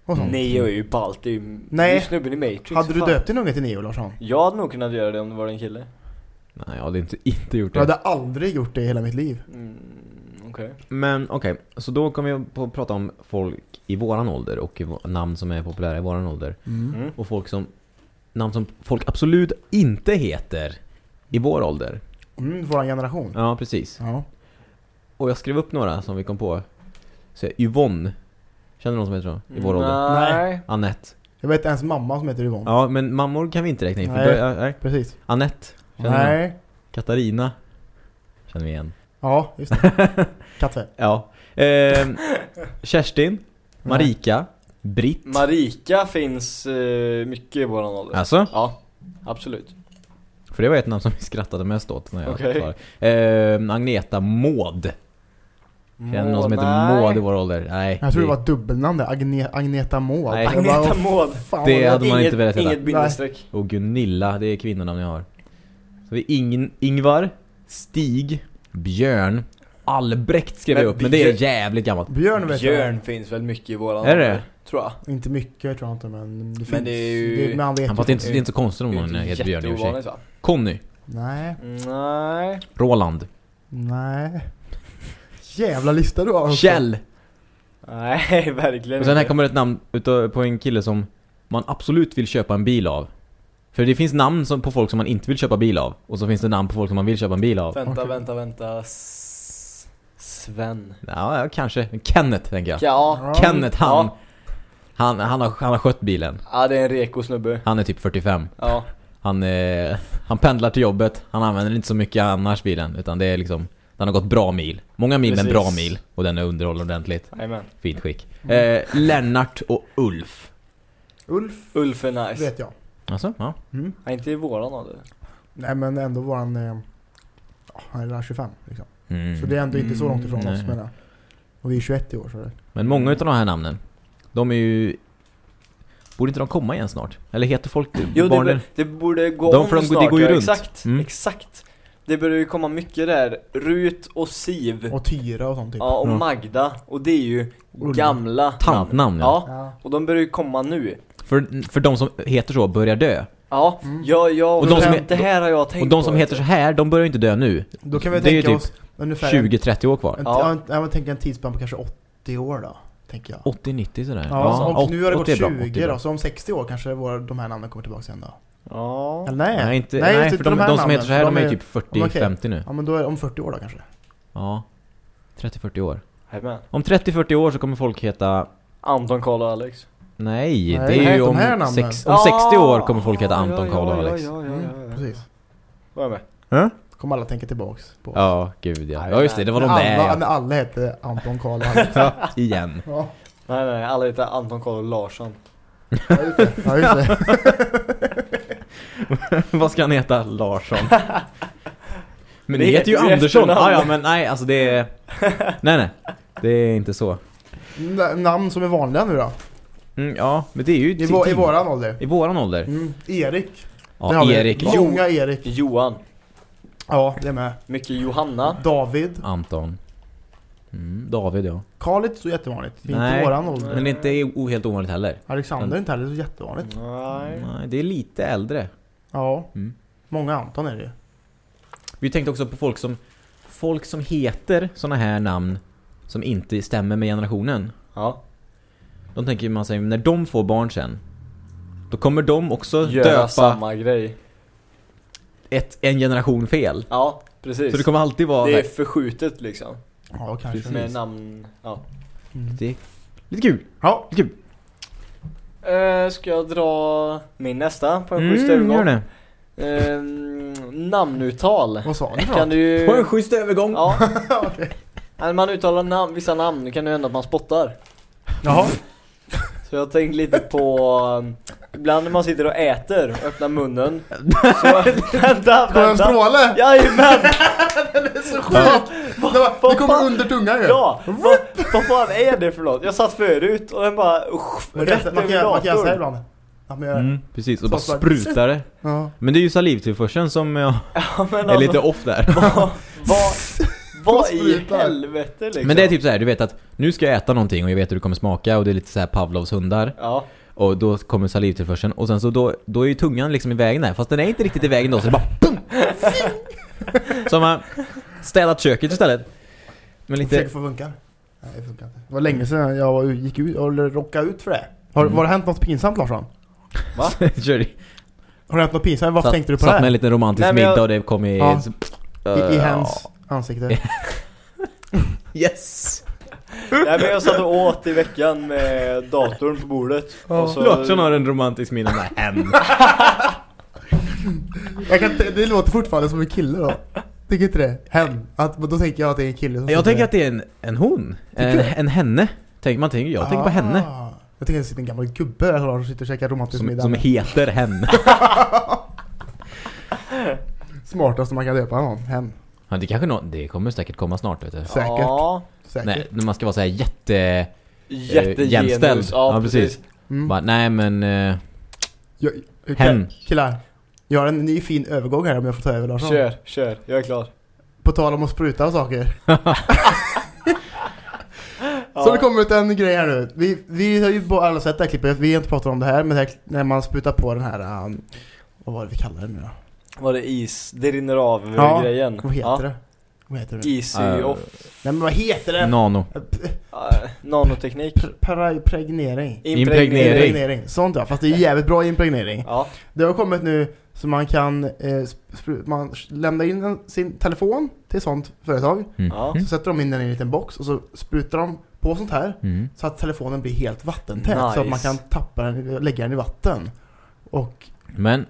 A: Sånt.
C: Neo är ju ballt, det är ju,
A: Nej.
C: det är ju snubben i Matrix.
A: Hade du
C: fan.
A: döpt din unge till Neo Larsson?
C: Jag hade nog kunnat göra det om det var en kille.
B: Nej, jag hade inte, inte gjort
A: Jag
B: det.
A: hade aldrig gjort det i hela mitt liv.
C: Mm, Okej.
B: Men okej, så då kommer vi på att prata om folk i våran ålder och namn som är populära i våran ålder.
C: Mm.
B: Och folk som, namn som folk absolut inte heter i vår ålder.
A: Mm, våran generation.
B: Ja, precis.
A: Ja.
B: Och jag skrev upp några som vi kom på. Så Yvonne. Känner du någon som heter så? I vår ålder?
C: Nej.
B: Annette.
A: Jag vet ens mamma som heter Yvonne.
B: Ja, men mammor kan vi inte räkna in. För
A: Nej.
B: börja- nej.
A: Precis.
B: Annette. Känner någon?
A: Nej.
B: Katarina. Känner vi igen.
A: Ja, just det. Katve.
B: Ja. Ehm, Kerstin. Marika. Britt.
C: Marika finns eh, mycket i våran ålder.
B: Alltså?
C: Ja, absolut.
B: För det var ett namn som vi skrattade mest åt när jag
C: Okej.
B: svarade. Ehm, Agneta Maud. Känner någon som heter. Maud i vår ålder? Nej.
A: Jag tror det var ett dubbelnamn där. Agne Agneta Maud.
B: Nej.
C: Agneta Maud.
A: fan
B: Det
A: var
B: hade man
C: inget,
B: inte velat heta.
C: Inget bindestreck.
B: Och Gunilla, det är kvinnonamn jag har. Så vi Ing Ingvar, Stig, Björn, Albrecht skrev
C: Men
B: jag upp, men det är jävligt gammalt.
A: Björn vet
C: Björn finns väl mycket i våran
B: Är det?
C: Tror jag.
A: Inte mycket tror jag inte men det finns.
C: Men det är ju-
A: det, men han vet
B: Han fast det är inte, det är inte så konstigt om någon heter Björn i och för sig. Conny,
A: Nej.
C: Nej.
B: Roland,
A: Nej. Jävla lista du har. också.
B: Kjell.
C: Nej, verkligen
B: Och sen här kommer ett namn utav, på en kille som man absolut vill köpa en bil av. För det finns namn som, på folk som man inte vill köpa bil av. Och så finns det namn på folk som man vill köpa en bil av.
C: Vänta,
A: Okej.
C: vänta, vänta. Sven.
B: Ja, kanske. Kenneth tänker jag.
C: Ja.
B: Kenneth, han,
C: Ja.
B: han, han, har, han har skött bilen.
C: Ja, det är en reko snubbe.
B: Han är typ 45.
C: Ja.
B: Han, eh, han pendlar till jobbet, han använder inte så mycket annars bilen utan det är liksom Den har gått bra mil, många mil men
C: Precis.
B: bra mil och den är underhållen ordentligt,
C: Jajamän.
B: fint skick eh, Lennart och Ulf
A: Ulf
C: Ulf är nice.
A: vet jag.
B: Alltså, ja
A: Mm.
C: Nej, inte i våran ålder.
A: Nej men ändå våran... Eh, han är redan 25 liksom.
B: Mm.
A: Så det är ändå inte så långt ifrån
B: Mm,
A: oss jag. Och vi är 21 i år så det...
B: Men många utav de här namnen De är ju Borde inte de komma igen snart? Eller heter folk
C: Jo, det,
B: barnen?
C: bör- det borde gå
B: De-
C: om
B: för de- det
C: snart.
B: går ju
C: ja,
B: runt.
C: Exakt,
B: Mm.
C: exakt. Det börjar ju komma mycket där. Rut och Siv.
A: Och Tyra och sånt typ.
C: Ja, och. Magda. Och det är ju
A: Ulla.
C: gamla namn.
B: Tantnamn ja.
C: Ja, och de börjar ju komma nu.
B: För, för de som heter så börjar dö
C: Ja,
A: Mm.
C: ja, ja.
B: Och de som
C: det,
B: är-
C: det här har jag tänkt
B: Och de
C: på,
B: som
C: vet
B: heter så här, de börjar inte dö nu
A: Då kan vi
B: Det är ju
A: tänka
B: typ
A: oss
B: 20-30 år kvar
A: En,
C: Ja.
A: ja. jag, jag tänker en tidsspann på kanske 80 år då. Tänker jag.
B: 80-90 sådär
A: Ja, och
B: åt-
A: nu har det gått
B: 80 är bra,
A: 20
B: 80 är bra.
A: då, så om 60 år kanske våra, de här namnen kommer tillbaka igen då.
C: Ja.
A: Eller nej?
B: Nej, inte, nej, för de,
A: här
B: de som heter så här, de är
A: är-
B: typ
A: okej.
B: 40-50 nu
A: Ja men då är det om 40 år då kanske.
B: Ja 30-40 år
C: Jajamän.
B: Om 30-40 år så kommer folk heta
C: Anton, Karl och Alex.
B: Nej,
A: Nej,
B: det är
A: nej,
B: ju
A: de
B: om, sex, om 60 år kommer folk heta
C: Ja,
B: Anton,
C: ja,
B: Karl och
C: ja,
B: Alex
C: Ja, ja, ja,
A: Mm,
C: ja, ja.
A: precis.
C: Var jag med?
B: Ja,
A: Kommer alla tänka tillbaks på.
B: ja gud ja.
C: Nej,
B: Ja just det, det var de
A: när,
B: där
A: alla,
B: ja.
A: när alla hette Anton, Karl och Alex.
B: ja. Igen.
A: ja,
C: Nej, nej, alla heter Anton, Karl och Larsson.
A: ja, just det. Ja, just det.
B: Vad ska han heta? Larsson. Men
C: Det
B: det heter ju Andersson.
C: efternamn.
B: Ja, men nej, alltså det är... Nej, nej. Det är inte så.
A: N- namn som är vanliga nu då?
B: Mm, ja, men det är ju...
A: I, vår, I våran ålder.
B: I våran ålder.
A: Mm. Erik.
B: Ja, Erik.
A: Många Erik.
C: Johan.
A: Ja, det är med.
C: Mycket Johanna.
A: David.
B: Anton. Mm, David, ja.
A: Karl är inte så jättevanligt. Det är
B: Nej.
A: inte våran ålder.
B: Men det är inte o- helt ovanligt heller.
A: Alexander är inte heller så jättevanligt.
C: Nej.
B: Nej, det är lite äldre.
A: Ja,
B: Mm.
A: många Anton är det.
B: Vi tänkte också på folk som... Folk som heter såna här namn som inte stämmer med generationen.
C: Ja.
B: De tänker man sig, när de får barn sen Då kommer de också
C: Göra
B: döpa
C: samma grej.
B: Ett, en generation fel
C: Ja, precis.
B: Så det kommer alltid vara
C: det är förskjutet liksom.
A: Ja, kanske.
B: Precis.
C: Med namn, ja.
A: Mm.
B: det är lite kul,
A: Ja,
B: lite kul
C: Eh, ska jag dra min nästa på en schysst
B: Mm,
C: övergång?
B: gör det
C: Eh, namnuttal.
A: vad sa för
C: Kan du.
B: På en schysst övergång
C: Ja,
A: Okej.
C: när man uttalar namn, vissa namn, kan det hända att man spottar.
A: Jaha.
C: Så jag har tänkt lite på um, Ibland när man sitter och äter och öppnar munnen Så, vänta,
A: Kommer en
C: vänta
A: stråle?
C: Jajamän!
A: Det är så sjukt! Det, var,
C: vad
A: det kommer under tungan ju.
C: Ja! Vad, vad fan är det för något? Jag satt förut och den bara usch,
A: Man
C: rätt
A: man,
C: över
A: kan, man kan göra så här
C: datorn
A: ibland. Att man gör
B: Mm, precis, och
A: Så
B: bara
A: slag.
B: sprutar det.
A: Ja.
B: Men det är ju salivtillförseln som jag
C: Ja men
B: är
C: alltså,
B: lite off där.
C: vad, vad, vad i helvete liksom?
B: Men det är typ så här, du vet att nu ska jag äta någonting och jag vet hur det kommer smaka och det är lite så här Pavlovs hundar.
C: Ja,
B: Och då kommer salivtillförseln och sen så då, då är ju tungan liksom i vägen där Fast den är inte riktigt i vägen då så det bara BUM! Så man städat köket istället Men
A: Försöker
B: lite
A: få funka. Nej, det funkar inte. Det var länge sedan jag gick ut, eller rockade ut för det. Har,
B: Mm.
A: Var det hänt något pinsamt Larsson?
B: I
A: Har det hänt något pinsamt?
B: Satt-
A: tänkte du på
B: Satt
A: det
B: med en liten romantisk
C: Nej, jag-
B: middag och det kom i...
A: Ja. I, I hens ansikte.
B: Yes!
C: Nej men jag satt och åt i veckan med datorn på bordet
A: Ja.
C: och så,
B: Larsson har en romantisk minne med hen
A: Jag kan, det låter fortfarande som en kille då. Tycker inte det? Hen. Att, då tänker jag att det är en kille som
B: Jag tänker att det är en, en hon En, en henne Tänker man tänker, jag tänker på henne
A: Ah. Jag tänker att det sitter en gammal gubbe där som sitter och käkar romantisk
B: som,
A: middag.
B: som heter hen
A: Smartaste man kan döpa någon. Hen.
B: Ja, det kanske nå, det kommer säkert komma snart vet du
A: Säkert.
C: Ja,
A: Säkert.
B: Nej, när man ska vara så här jätte...
C: jättegenus
B: jämställd.
C: Ja,
B: Ja, precis.
A: Mm.
B: Bara, nej men... eh,
A: Jag,
B: Hen.
A: Killar. Jag har en ny fin övergång här om jag får ta över Larsson.
C: Kör, kör, jag är klar
A: På tal om att spruta och saker.
C: ja.
A: Så det kommer ut en grej här nu. Vi, vi har ju bara alla sett det här klippet. Vi har inte pratat om det här. Men det här, när man sprutar på den här... Um, vad var det vi kallar det nu då?
C: Var det is, det rinner av
A: Ja,
C: grejen
A: Vad heter
C: ja.
A: det? Vad heter det?
C: Easy
B: Eh,
C: off
A: Nej men vad heter det?
B: Nano.
C: Uh, Nanoteknik
A: Pregnering.
B: Impregnering.
A: Impregnering. Sånt ja. Fast det är jävligt bra impregnering.
C: Ja,
A: Det har kommit nu så man kan eh, man lämnar in en, sin telefon till sånt företag.
B: Mm.
C: Ja.
A: Så sätter de in den i en liten box och så sprutar de på sånt här.
B: Mm.
A: Så att telefonen blir helt vattentät. Så att man
C: Nice.
A: kan tappa den, lägga den i vatten. Och
B: Men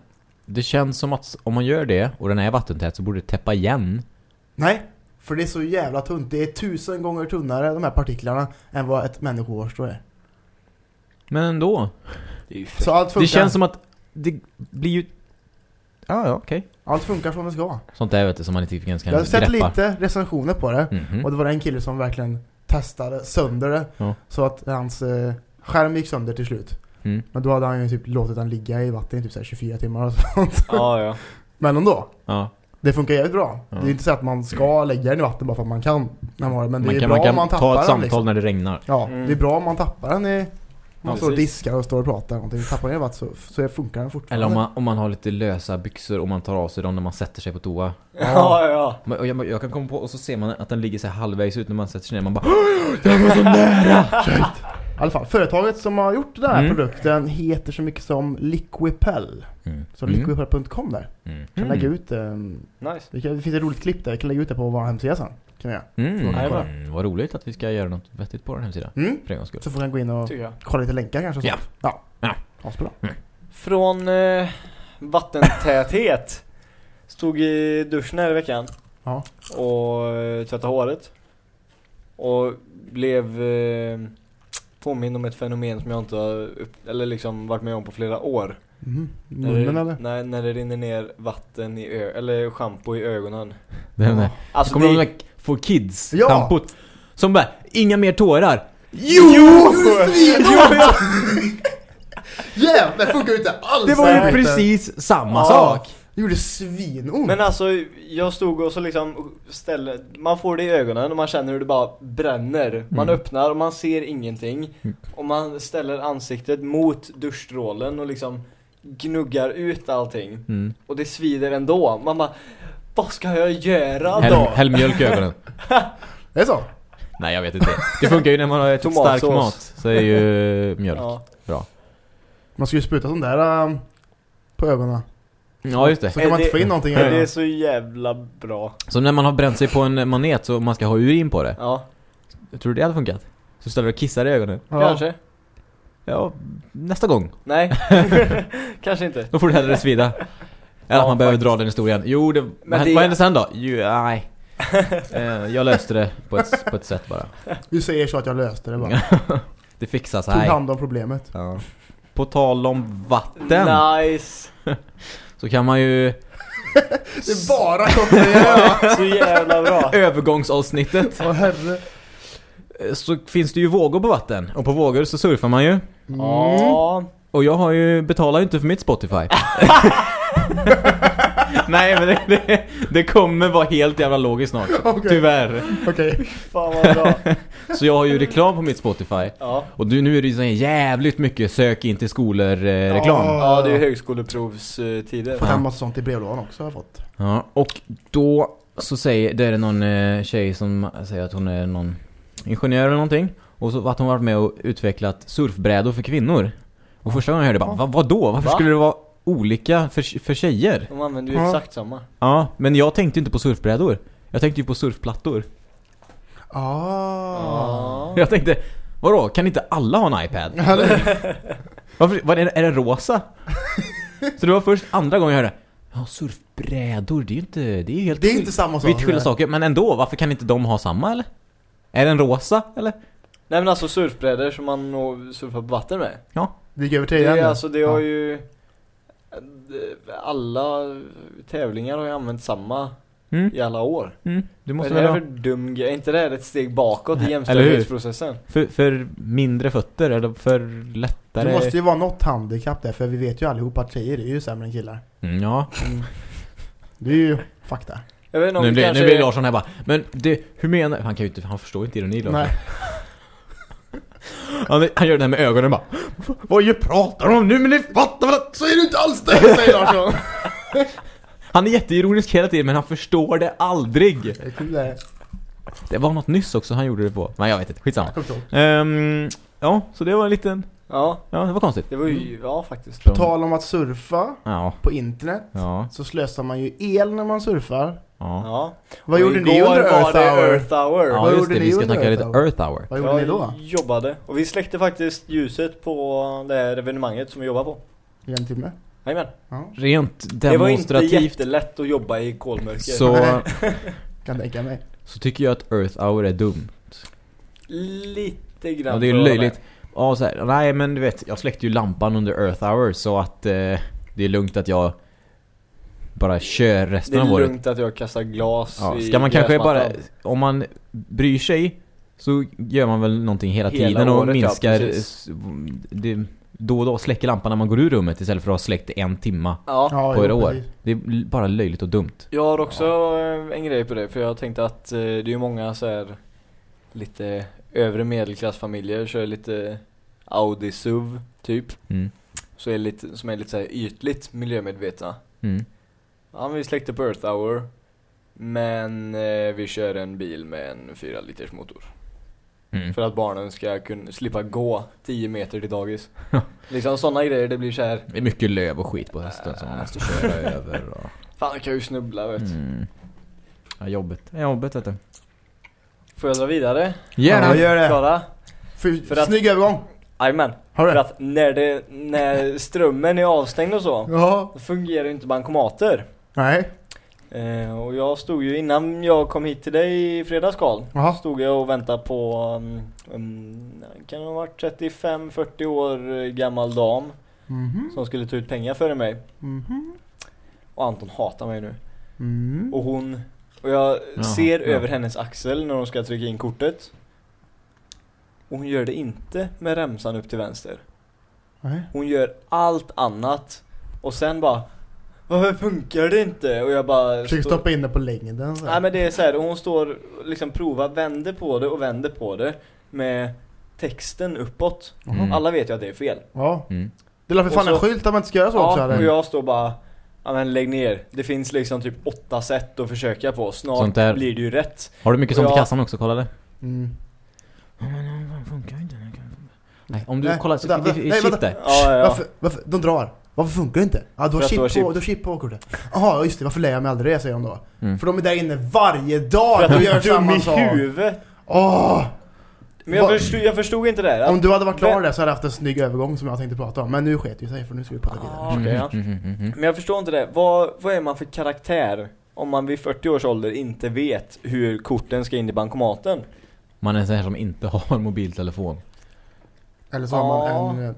B: det känns som att om man gör det och den är vattentät så borde det täppa igen.
A: nej, för det är så jävla tunt. Det är tusen gånger tunnare de här partiklarna än vad ett människohår är.
B: Men ändå.
C: det
A: Så allt funkar,
B: Det känns som att det blir ju... Ja, ja, okej.
A: allt funkar som det ska.
B: Sånt där vet du som man inte ens kan
A: Jag har sett
B: greppa.
A: lite recensioner på det.
B: Mhm.
A: Och det var en kille som verkligen testade sönder det.
B: Ja.
A: Så att hans eh, skärm gick sönder till slut.
B: Mm.
A: Men då hade han ju typ låtit den ligga i vatten i typ så här 24 timmar och sånt.
C: Ja, ja
A: Men ändå.
B: Ja.
A: Det funkar jävligt bra.
B: Ja.
A: Det är inte så att man ska lägga den i vatten bara för att man kan. När man, har men det
B: Man
A: är
B: kan,
A: bra
B: man kan
A: om man tappar
B: ta ett
A: den
B: samtal
A: liksom.
B: när det regnar.
A: Ja,
C: Mm.
A: det är bra om man tappar den i... Man
C: Ja,
A: står och diskar och står och pratar någonting. Tappar den i vatten så, så funkar den fortfarande.
B: Eller om man, om man har lite lösa byxor och man tar av sig dem när man sätter sig på toa.
C: Ja, ja
B: Men- och Jag, jag kan komma på och så ser man att den ligger så här halvvägs ut när man sätter sig ner. Man bara Den var så nära!
A: I alla fall, företaget som har gjort den här
B: Mm.
A: produkten heter så mycket som Liquipel.
B: Mm.
A: Så
B: Mm.
A: liquipel.com där.
B: Mm.
A: Kan lägga ut... Um,
C: Nice
A: det, kan, det finns ett roligt klipp där. Jag kan lägga ut det på vår hemsida sen. Kan jag.
B: Mm.
A: Jajamän.
B: Mm. Vad roligt att vi ska göra något vettigt på den hemsidan.
A: Mm.
B: För en gångs skull.
A: Så får man gå in och kolla lite länkar kanske. och
B: Ja.
A: Ja.
B: Ja.
A: Asbra.
C: Från eh, vattentäthet Stod i duschen här i veckan
A: Ja.
C: och eh, tvättade håret Och blev eh, påmind om ett fenomen som jag inte har upp, eller liksom varit med om på flera år. När
A: Munnen
C: det,
A: eller?
C: Nej, när det rinner ner vatten i ö eller schampo i ögonen
B: Den där.
C: Alltså
B: Kommer
C: det,
B: den där For Kids
A: Ja.
B: schampot? Som bara, inga mer tårar.
A: Jo! Jävlar, det funkar ju inte alls!
B: Det var ju precis samma
C: Ja.
B: sak.
A: Det gjorde svinont.
C: Men alltså, jag stod och så liksom ställde, man får det i ögonen och man känner hur det bara bränner. Man
B: Mm.
C: öppnar och man ser ingenting.
B: Mm.
C: Och man ställer ansiktet mot duschstrålen och liksom gnuggar ut allting.
B: Mm.
C: Och det svider ändå. Man bara, vad ska jag göra då?
B: häll mjölk i ögonen.
A: Det är så?
B: Nej jag vet inte. Det funkar ju när man har ätit stark mat. Så är ju mjölk.
C: Ja.
A: Man ska ju spruta sån där um, på ögonen.
B: Ja just det.
A: Så kan man
C: Är
A: inte få
C: det-
A: in någonting i
C: Det är så jävla bra.
B: Så när man har bränt sig på en manet så man ska ha urin på det.
C: Ja,
B: Tror du det hade funkat? Så ställer du och kissar i ögonen.
A: Ja.
C: kanske.
B: Ja, nästa gång.
C: Nej, kanske inte.
B: Då får du hellre svida. Eller
C: Ja,
B: att man behöver
C: faktiskt.
B: dra den historien. Jo, det, vad,
C: det-
B: vad hände sen då? Jo, nej. Eh, jag löste det på ett, på ett sätt bara.
A: Du säger så att jag löste det bara.
B: Det fixar
A: Tog
B: sig.
A: hand om problemet.
B: Ja. På tal om vatten
C: Nice!
B: Så kan man ju
A: Det är bara kopplingar.
C: Så jävla bra!
B: övergångsavsnittet
A: Åh herre.
B: eh, så finns det ju vågor på vatten och på vågor så surfar man ju.
A: Mm.
C: Ja,
B: Och jag har ju betalar ju inte för mitt Spotify. Nej men det, det, det kommer vara helt jävla logiskt snart.
A: Okej.
B: Tyvärr.
A: Okej.
C: fan vad bra!
B: Så jag har ju reklam på mitt Spotify.
C: Ja,
B: Och du, nu är det ju så här jävligt mycket sök in till skolor eh, reklam.
A: Ja.
C: ja det är ju högskoleprovstider.
A: Fått hem massa sånt i brevlådan också har jag fått.
B: Ja, och då så säger, det är det någon eh, tjej som säger att hon är någon ingenjör eller någonting. Och så att hon varit med och utvecklat surfbrädor för kvinnor. Och första gången jag hörde bara, Va, vadå? Varför
C: Va?
B: skulle det vara olika för, för tjejer?
C: De använder ju
A: Ja.
C: exakt samma.
B: Ja, men jag tänkte inte på surfbrädor. Jag tänkte ju på surfplattor.
A: Ah.
C: Ja.
B: Jag tänkte, vadå? Kan inte alla ha en iPad? Varför, vad, är, det- är det rosa? så det var först andra gången jag hörde, ja surfbrädor, det är ju inte, det är ju helt
A: Det är inte samma sak.
B: vitt skilda saker. Men ändå, varför kan inte de ha samma eller? Är den rosa eller?
C: Nej men alltså surfbrädor som man surfar på vatten med.
A: Det gick över
C: Det är
A: igen.
C: alltså, det har
A: Ja.
C: ju... Alla tävlingar har ju använt samma
B: Mm,
C: i alla år.
B: mm, du måste
C: är det
B: ha...
C: för dum? Är inte det här ett steg bakåt i
B: Eller hur?
C: jämställdhetsprocessen?
B: För, för mindre fötter eller för lättare?
A: Det måste ju vara något handikapp där, för vi vet ju allihopa att tjejer är ju sämre än killar.
B: Mm, ja.
A: Det är ju fakta.
C: Jag vet inte om
B: Nu blir,
C: kanske
B: nu blir Larsson här bara, men det, hur menar Han kan ju inte, han förstår inte ironi Larsson.
A: Nej.
B: Han, han gör det här med ögonen bara Vad ju pratar de om nu men ni fattar väl att...
A: Så är du inte alls det, säger Larsson.
B: Han är jätteironisk hela tiden men han förstår det aldrig.
A: Det det.
B: Det var något nyss också han gjorde det på. Men jag vet inte, skitsamma. Ehm, ja, så det var en liten...
C: Ja,
B: Ja, det var konstigt.
C: det var ju... Ja, faktiskt.
A: På tal om att surfa
B: Ja,
A: på internet
B: ja,
A: så slösar man ju el när man surfar.
B: Ja.
C: Ja.
A: Vad
C: Och
A: gjorde ni under
C: var
A: Earth Hour?
C: Earth Hour.
B: Ja
A: Vad
B: just
A: gjorde
B: det,
A: ni
B: vi ska snacka
A: Earth
B: lite
A: Hour?
B: Earth Hour.
A: Vad gjorde ni då?
C: Jag jobbade. Och vi släckte faktiskt ljuset på det här evenemanget som vi jobbar på.
A: I en timme?
C: Jajamän.
A: Ja,
B: Rent
C: Det var inte
B: demonstrativt
C: jättelätt att jobba i kolmörker.
B: så,
A: kan tänka mig.
B: så tycker jag att Earth Hour är dumt.
C: Lite grann.
B: Ja, det är löjligt. Ja, så här, nej men du vet, jag släckte ju lampan under Earth Hour så att eh, det är lugnt att jag bara kör resten
C: Det
B: av
C: är
B: året.
C: lugnt att jag kastar glas
B: Ja,
C: i
B: ska man kanske bara, om man bryr sig så gör man väl någonting hela,
C: Hela
B: tiden och
C: året, ja,
B: minskar s- det, då och då släcker lampan när man går ur rummet istället för att ha släckt en timma
C: Ja.
A: Ja,
B: på ett
A: jo,
B: år. Det är bara löjligt och dumt.
C: Jag har också eh, en grej på det, för jag tänkte att eh, det är många så här lite övre medelklassfamiljer kör lite Audi SUV typ.
B: Mm.
C: Så är lite, som är lite så här ytligt miljömedvetna.
B: Mm.
C: Ja, men vi släckte på Earth Hour. Men eh, vi kör en bil med en 4 liters motor.
B: Mm.
C: För att barnen ska kunna slippa gå 10 meter till dagis. liksom sådana grejer, det blir så här.
B: Det är mycket löv och skit på hästen som man måste köra över och...
C: Fan, jag kan ju snubbla vet du.
B: Mm. Ja, jobbet. Ja, jobbet vet du.
C: Får jag dra vidare?
A: Ja, gör det.
C: Klara?
A: För,
C: För att-
A: Snygg övergång.
C: Jajamän.
A: Har du
C: För att när, det, när strömmen är avstängd och så,
A: Ja.
C: då fungerar ju inte bankomater.
A: Nej.
C: Eh, och jag stod ju innan jag kom hit till dig i fredags Karl, stod jag och väntade på um, um, kan det ha varit 35-40 år gammal dam
A: Mhm.
C: som skulle ta ut pengar före mig.
A: Mhm.
C: Och Anton hatar mig nu.
A: Mm.
C: Och hon, och jag
B: Jaha,
C: ser
B: ja.
C: över hennes axel när hon ska trycka in kortet. Och hon gör det inte med remsan upp till vänster.
A: Nej.
C: Hon gör allt annat. Och sen bara Varför funkar det inte? Och jag bara
A: Försöker
C: står-
A: stoppa in det på längden. Så.
C: Nej men det är så här, och hon står och liksom provar, vänder på det och vänder på det Med texten uppåt.
B: Mm.
C: Alla vet ju att det är fel
A: Ja.
B: Mm.
A: Det är för fan en
C: så-
A: skylt att man inte ska göra så också
C: Ja,
A: eller?
C: och jag står bara Ja men lägg ner, det finns liksom typ åtta sätt att försöka på Snart
B: där-
C: blir det ju rätt
B: Har du mycket sånt i
C: Ja.
B: kassan också? Kolla det.
A: Mm.
B: funkar inte. Nej, om du
A: Nej,
B: kollar,
A: vänta,
B: det, det,
A: nej,
B: det,
A: vänta.
C: Ja ja, ja.
A: Varför, varför? De drar. Varför funkar det inte? Ja, du har chip,
C: du har
A: på,
C: chip.
A: du har chip på kortet. Jaha, just det. Varför lär jag mig aldrig det, säger de då.
B: Mm.
A: För de är där inne varje dag och
C: du
A: gör samma
C: i
A: sak.
C: huvudet
A: Åh!
C: Men jag förstod, jag förstod inte det här.
A: Om du hade varit klar där så hade jag haft en snygg övergång som jag tänkte prata om. Men nu sket ju sig för nu ska vi prata vidare.
C: Ah, okej, ja.
B: Mm, mm, mm, mm.
C: Men jag förstår inte det. Vad, vad är man för karaktär om man vid 40 års ålder inte vet hur korten ska in i bankomaten?
B: Man är en sån här som inte har mobiltelefon.
A: Eller så har man en, eh,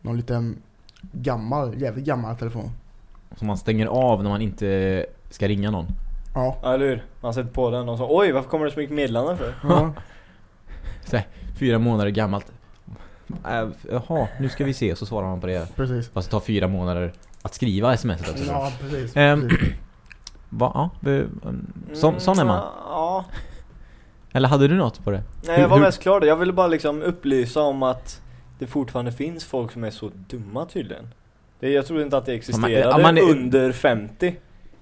A: någon liten gammal, jävligt gammal telefon.
B: Som man stänger av när man inte ska ringa någon.
A: Ja.
C: Ja, eller hur? Man sätter på den och så Oj, varför kommer det så mycket meddelanden för?
A: ja.
B: Fyra månader gammalt. Äh, Jaha, nu ska vi se. Så svarar man på det.
A: Precis.
B: Fast det tar fyra månader att skriva sms också.
A: Ja, precis.
B: Ehm,
A: precis.
B: Va? Ja, det- sån, sån är man.
C: Mm, Ja.
B: Eller hade du något på det?
C: Nej, jag var mest klar där. Jag ville bara liksom upplysa om att det fortfarande finns folk som är så dumma tydligen. Det, jag trodde inte att det
B: man-
C: existerade
B: ja, man är-
C: under 50.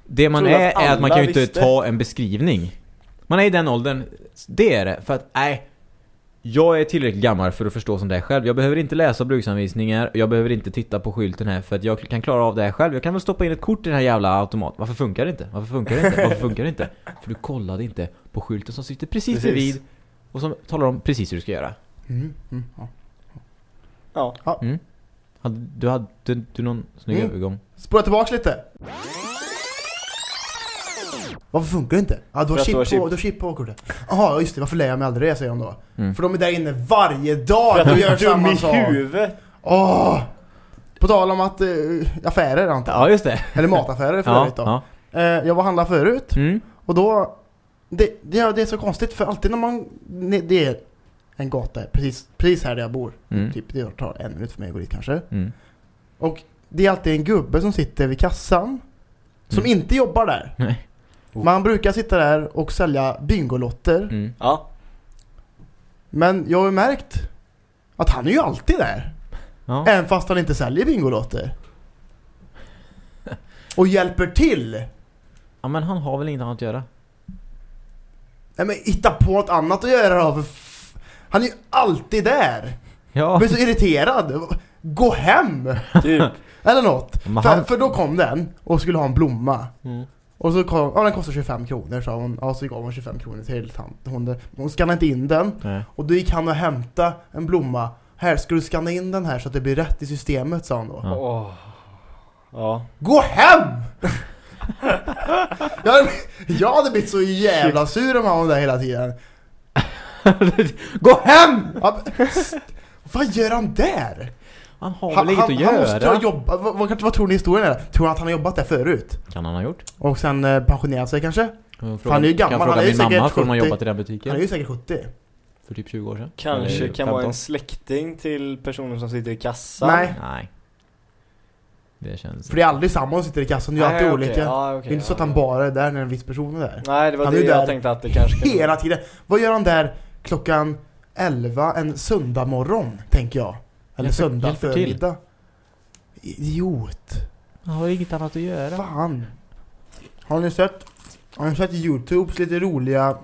B: Det man är
C: att
B: är att man kan ju inte
C: visste.
B: ta en beskrivning. Man är i den åldern. Det är det. För att, nej. Jag är tillräckligt gammal för att förstå som det är själv. Jag behöver inte läsa bruksanvisningar. Jag behöver inte titta på skylten här för att jag kan klara av det här själv. Jag kan väl stoppa in ett kort i den här jävla automaten. Varför funkar det inte? Varför funkar det inte? Varför funkar det inte? För du kollade inte på skylten som sitter precis,
C: Precis.
B: bredvid. Och som talar om precis hur du ska göra.
A: Mm, mm, ja.
C: Ja.
B: Mm. Hade, du hade du, du någon snygg
A: Mm.
B: övergång?
A: Spola tillbaks lite. Varför funkar det inte? Ja, du har chip,
C: du har
A: på, du har chip på kortet. Jaha, just det. Varför lär jag mig aldrig det, säger de då.
B: Mm.
A: För de är där inne varje dag och gör samma
C: i
A: sak.
C: huvudet.
A: Åh! På tal om att, uh, affärer antar.
B: Ja, just det.
A: Eller mataffärer för
B: Ja,
A: då.
B: ja.
A: Eh, jag var och handlade förut.
B: Mm.
A: Och då, det, det, det är så konstigt för alltid när man, det är en gata precis, precis här där jag bor.
B: Mm.
A: Typ det tar en minut för mig att gå dit kanske.
B: Mm.
A: Och det är alltid en gubbe som sitter vid kassan. Som
B: Mm.
A: inte jobbar där.
B: Nej.
A: Man brukar sitta där och sälja bingolotter.
B: Mm.
C: Ja.
A: Men jag har ju märkt att han är ju alltid där.
B: Ja.
A: Även fast han inte säljer bingolotter. Och hjälper till.
B: ja, men han har väl inget annat att göra?
A: Nej men hitta på något annat att göra då. För han är ju alltid där.
B: Ja.
A: Jag blir så irriterad. Gå hem!
C: Typ.
A: Eller något.
B: Men
A: För,
B: han-
A: för då kom den och skulle ha en blomma.
B: Mm.
A: Och så kom, ja den kostar 25 kronor sa hon. Ja så gav hon 25 kronor till tant. Hon, hon skannade inte in den.
B: Nej.
A: Och då gick han och hämtade en blomma. Här, ska du skanna in den här så att det blir rätt i systemet sa han då.
B: Ja.
C: Åh. Ja.
A: Gå hem! jag, hade, jag hade blivit så jävla sur om han var där hela tiden. Gå hem! Vad gör han där?
B: Han har
A: Han,
B: väl inget
A: han,
B: att
A: han
B: göra?
A: måste ha jobbat, vad, vad, vad tror ni historien är? Tror han att han har jobbat där förut?
B: Kan han ha gjort?
A: Och sen eh, pensionerat sig kanske?
B: Han
A: Han är ju gammal,
B: Kan jag
A: han är
B: fråga
A: ju
B: min mamma
A: säkert
B: för hon har
A: 70.
B: jobbat i den butiken?
A: Han är ju säkert 70.
B: För typ 20 år sedan?
C: Kanske kan vara
B: 15.
C: en släkting till personen som sitter i kassan.
A: Nej,
B: Nej. Det känns...
A: för det är aldrig samma som sitter i kassan, det är
C: Nej,
A: alltid
C: okej.
A: olika.
C: Ja, okej,
A: det är inte så att han bara är där när en viss person är där.
C: Nej, det var
A: Han är
C: det jag
A: där
C: tänkte att det kanske kan
A: Hela tiden. Vad gör han där klockan 11 en söndag morgon, tänker jag? Eller
B: Hjälper-
A: söndag
B: hjälper till.
A: förmiddag. Idiot.
B: Han har inget annat att göra.
A: Fan. Har ni sett, har ni sett Youtubes lite roliga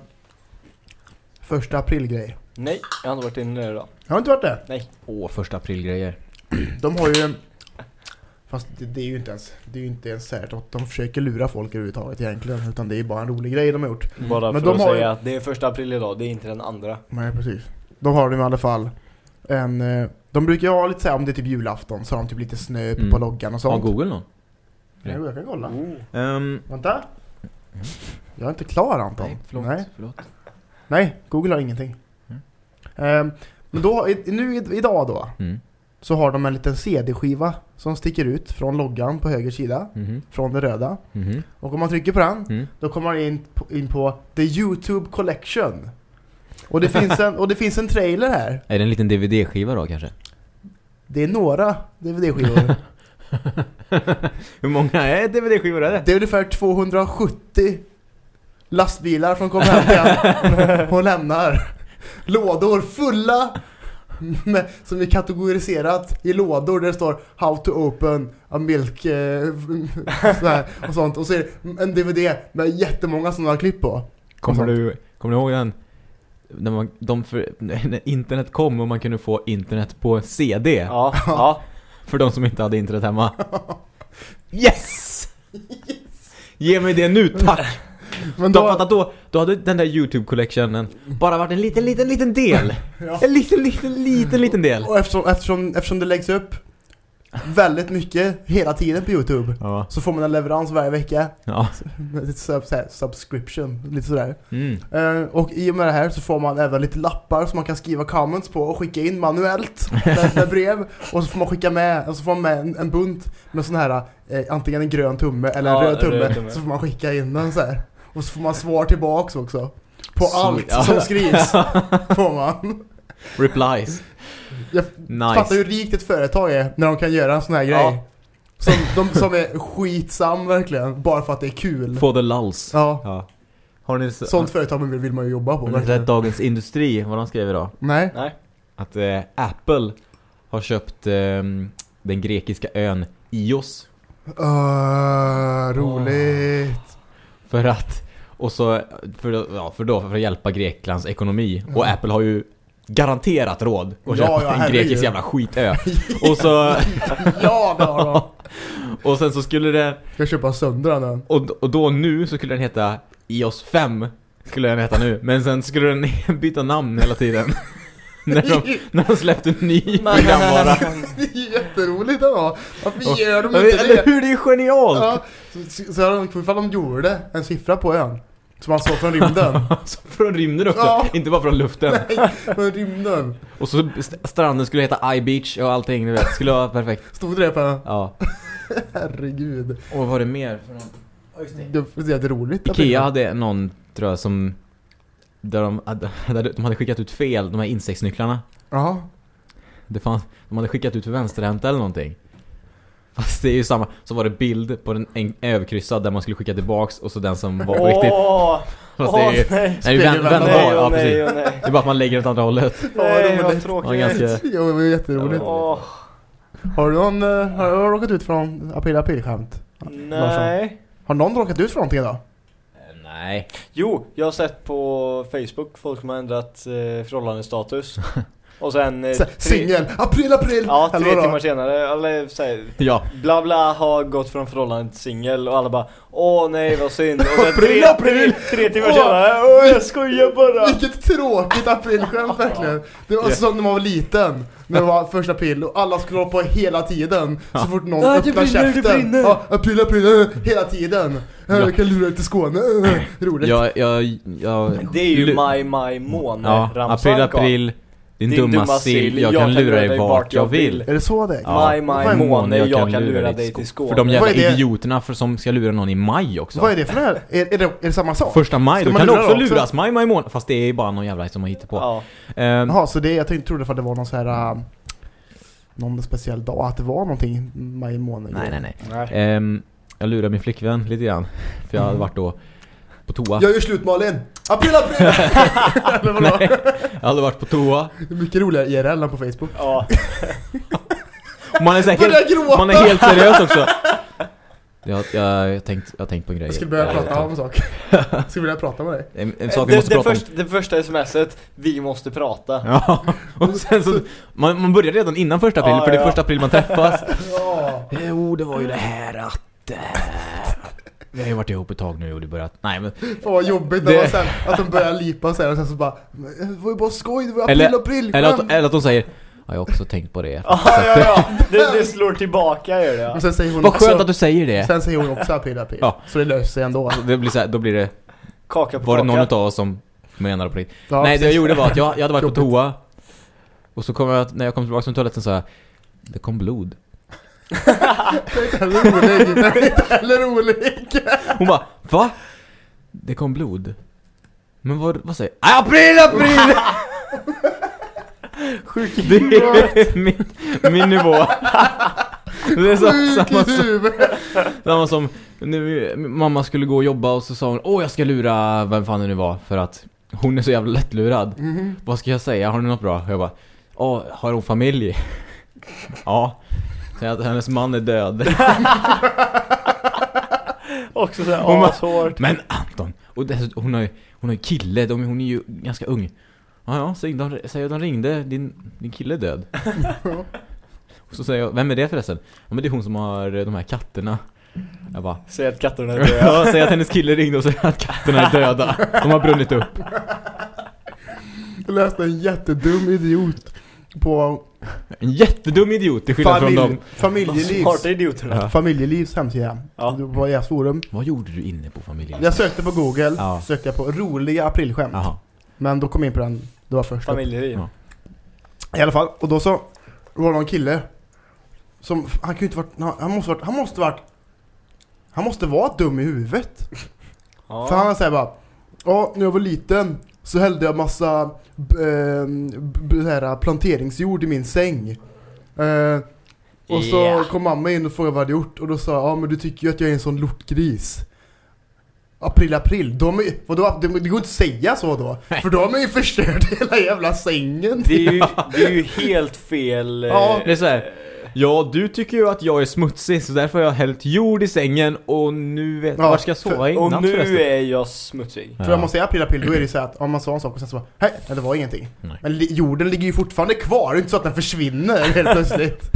A: första aprilgrej?
C: Nej, jag har inte varit inne där idag.
A: Har du inte varit det?
C: Nej.
B: Åh, första aprilgrejer.
A: De har ju... Fast det, det är ju inte ens, det är ju inte ens säkert att de försöker lura folk överhuvudtaget egentligen. Utan det är bara en rolig grej de har gjort.
C: Bara
A: Men
C: för
A: de
C: att
A: har
C: säga
A: ju-
C: att det är första april idag, det är inte den andra.
A: Nej precis. De har de i alla fall en... eh, De brukar ju ha lite såhär om det är typ julafton så har de typ lite snö uppe
B: Mm.
A: på loggan och
B: Har
A: sånt.
B: Google någon?
A: Ja, jag kan kolla.
B: Ehm,
A: Vänta. Jag är inte klar Anton.
B: nej, förlåt.
A: Nej.
B: förlåt.
A: Nej, Google har ingenting.
B: Mm.
A: Ehm, men då, nu idag då,
B: Mm.
A: Så har de en liten CD-skiva som sticker ut från loggan på höger sida,
B: Mhm.
A: från det röda.
B: Mhm.
A: Och om man trycker på den,
B: Mm.
A: då kommer man in på, in på The YouTube Collection. Och det, finns en, och det finns en trailer här.
B: Är det en liten DVD-skiva då kanske?
A: Det är några DVD-skivor.
B: Hur många är DVD-skivor är det?
A: Det är ungefär 270 lastbilar som kommer hem till en och lämnar lådor fulla som är kategoriserat i lådor där det står How to open a milk eh, och sånt och så är det en DVD med jättemånga sådana klipp på.
B: Kommer du, kommer du ihåg den? När, man, de för, när internet kom och man kunde få internet på CD.
C: Ja, ja.
B: För de som inte hade internet hemma. Yes! Ge mig det nu, tack!
A: Men
B: Då,
A: då,
B: då, då, hade den där YouTube-collectionen bara varit en liten, liten, liten del.
A: Ja.
B: En liten, liten, liten, liten del.
A: och eftersom, eftersom, eftersom det läggs upp väldigt mycket hela tiden på Youtube.
B: Ja.
A: Så får man en leverans varje vecka.
B: Ja.
A: Sub, så här, subscription, lite sådär.
B: Mm.
A: Eh, och i och med det här så får man även lite lappar som man kan skriva comments på och skicka in manuellt med, brev. Och så får man skicka med, och så får man med en, en bunt med sån här eh, antingen en grön tumme eller en
C: Ja,
A: röd tumme,
C: röd tumme.
A: Så får man skicka in den så här. Och så får man svar tillbaks också. På
B: Så-
A: allt
B: ja.
A: som skrivs får man.
B: Replies.
A: Jag
B: Nice.
A: fattar hur rikt ett företag är när de kan göra en sån här grej.
C: Ja.
A: Som, de, som är skitsam verkligen, bara för att det är kul.
B: For the lulls.
A: Ja,
B: Ja. Har ni s-
A: sånt företag vill, vill man ju jobba på
B: har ni Dagens Industri, vad de skrev idag?
A: Nej.
C: Nej.
B: Att eh, Apple har köpt ehm, den grekiska ön Ios.
A: Uh, roligt.
B: För att, och så, för, ja, för då, för att hjälpa Greklands ekonomi. Och
A: Mm.
B: Apple har ju garanterat råd att köpa
A: ja,
B: en grekisk jävla skitö. och så,
A: ja, det har de.
B: och sen så skulle det,
A: Ska köpa sönder den
B: och, och då nu så skulle den heta Ios 5. Skulle den heta nu. Men sen skulle den byta namn hela tiden. när, de, när de släppte en ny programvara.
A: Det är jätteroligt ändå. Varför
B: Och-
A: gör de inte
B: Eller
A: det?
B: hur? Det är genialt!
A: Ja, så, så hade de, ifall de gjorde en siffra på ön. Som man såg från rymden.
B: Från rymden också,
A: Ja.
B: inte bara från luften.
A: Nej, från rymden.
B: Och så st- stranden skulle heta I-beach och allting, du vet. Skulle vara perfekt.
A: Stod det på ön?
B: Ja.
A: Herregud.
B: Och vad var det mer för någon?
A: Det är jätteroligt.
B: Ikea hade någon, tror jag, som... Där de, där de hade skickat ut fel, de här insektsnycklarna.
A: Ja.
B: Det fanns, de hade skickat ut för vänsterhänta eller någonting. Fast det är ju samma. Så var det bild på den en, överkryssad där man skulle skicka tillbaks och så den som var på riktigt.
C: Åh!
B: Fast det är ju...
C: Nej.
B: Nej, vänd, vändbar,
C: Nej,
B: ja
C: åh, nej,
B: precis.
C: nej.
B: Det är bara att man lägger den åt andra hållet.
C: Nej, vad
B: Ja,
C: tråkigt.
B: ganska...
A: Jo, det var jätteroligt.
C: Åh,
A: Har du någon, eh, har du råkat ut för någon april april skämt?
C: nej.
A: Har någon råkat ut för någonting idag?
B: Nej.
C: Jo, jag har sett på Facebook folk som har ändrat eh, förhållandestatus. Och sen... Eh,
A: Så- Singel! April april!
C: Ja, tre timmar senare, eller såhär,
B: Ja.
C: bla bla har gått från förhållande till singel och alla bara Åh nej vad synd och sen
A: April,
C: tre,
A: april!
C: tre, tre timmar
A: Åh!
C: senare, åh jag skojar bara!
A: Vilket tråkigt aprilskämt verkligen. Det var som när man var liten. När det var första april och alla skulle hålla på hela tiden. Så fort någon
C: Ja,
A: öppnar
C: brinner,
A: käften. Ja, april, april, äh, hela tiden. Ja.
B: Ja.
A: Jag kan lura dig till Skåne. Roligt.
B: Jag, jag, jag...
C: Det är ju maj, maj, måne
B: Ja, april, april. Din, dumma sill, jag kan lura dig vart jag vill.
A: Är det så det är?
B: Ja.
C: Maj, maj, måne, jag kan lura dig till Skåne.
B: För de jävla idioterna för, som ska lura någon i maj också.
A: Vad är det för här? Är, är, det, är det samma sak?
B: Första maj,
A: Ska
B: då
A: man
B: kan du
A: lura
B: också
A: då också?
B: luras. Maj, maj månad. Fast det är bara någon jävla som har hittat på.
C: Ja.
B: Ehm,
A: Jaha, så det, jag tänkte, trodde för att det var någon så här... äh, någon speciell dag, att det var någonting maj månad.
B: nej, nej, nej.
C: Nej.
B: Ehm, jag lurade min flickvän lite grann. För jag hade
A: Mm.
B: varit då på toa.
A: Jag gör slut Malin! April, april! Eller vadå?
B: Nej, jag hade varit på toa.
A: Det är mycket roligare IRL än på Facebook.
C: Ja.
B: Man är
A: gråta!
B: man är helt seriös också. Jag, jag, jag, har tänkt, jag har tänkt på en grej.
A: Jag skulle börja
B: Eh,
A: prata om en sak. Jag skulle vilja prata med dig.
B: En, en sak vi
C: det,
B: måste
C: det,
B: prata om.
C: först, det första smset, vi måste prata.
B: Ja, och sen så, man, man börjar redan innan första april,
C: Ja,
B: för det är
C: ja.
B: första april man träffas.
A: Ja.
B: Jo, det var ju det här att... vi har ju varit ihop ett tag nu och det börjat... Nej men...
A: Fan vad jobbigt när
B: Det-
A: man sen, att de börjar lipa sig och sen så bara "Men Det var ju bara skoj, det var april,
B: Eller-
A: april,
B: Eller
A: skämt."
B: att, eller att de säger Ja, jag har också tänkt på det.
C: Ja, ja, ja. Det, det slår tillbaka gör det. Ja.
A: Och sen säger hon
B: Vad skönt
A: också,
B: att du säger det.
A: Sen säger hon också april, april.
B: Ja.
A: Så det löser sig ändå.
B: Det blir så här, då blir det...
C: Kaka på
B: Var det någon utav oss som menade på det?
A: Ja,
B: Nej, det jag
A: precis.
B: gjorde var att jag, jag hade varit på toa. Och så kom jag, när jag kom tillbaka från toaletten så här, Det kom blod.
A: Det är rolig. Det är inte heller rolig.
B: Hon bara, va? Det kom blod. Men vad, vad säger jag? April, april!
C: Sjuk
B: Det är min, min nivå. Det är så, samma, som, samma som nu, mamma skulle gå och jobba och så sa hon Åh jag ska lura vem fan det nu var för att hon är så jävla lättlurad.
A: Mhm.
B: Vad ska jag säga? Har ni något bra? Och jag bara Åh, har hon familj? ja. Säg att hennes man är död.
C: Också såhär ashårt.
B: Men Anton! Och dessutom, hon har ju, hon har ju kille, de, hon är ju ganska ung. Ja, ja, säg de, säg att de ringde, din, din kille är död. Och så säger jag, vem är det förresten? Ja men det är hon som har de här katterna. Jag bara,
C: Säg att katterna är döda.
B: ja, säg att hennes kille ringde och säger att katterna är döda. De har brunnit upp.
A: Jag läste en jättedum idiot på
B: En jättedum idiot till skillnad från
A: familj,
B: dem.
A: familjelivs,
C: Smarta idioterna.
B: Ja.
A: familjelivs hemsida.
C: Ja.
A: På deras forum.
B: Vad gjorde du inne på familjen?
A: Jag sökte på google,
B: Ja.
A: sökte jag på roliga aprilskämt.
B: Jaha.
A: Men då kom jag in på den, det var först.
C: Familjeliv.
B: Ja.
A: I alla fall, och då så var det någon kille som, han kan ju inte varit, han, han måste varit, han måste varit han måste vara dum i huvudet.
C: Ja.
A: För han säger bara Ja, när jag var liten så hällde jag massa ehm, här, planteringsjord i min säng. Eh, och så
C: Yeah.
A: kom mamma in och frågade vad jag hade gjort och då sa jag, ja men du tycker ju att jag är en sån lortgris. April, april. De är, vadå, det, det går inte att säga så då. För då har man ju förstört hela jävla sängen.
C: Det är ju, det är ju helt fel. eh,
A: Ja,
B: det är så här. Ja, du tycker ju att jag är smutsig så därför har jag hällt jord i sängen och nu vet jag
A: Ja,
B: var ska jag sova i
C: Och
B: natt
C: nu
B: förresten?
C: är jag smutsig.
A: För om man säger april, då är det så att om man sa en sak och sen så bara, hej, nej, det var ingenting.
B: Nej.
A: Men li- jorden ligger ju fortfarande kvar, det är inte så att den försvinner helt plötsligt.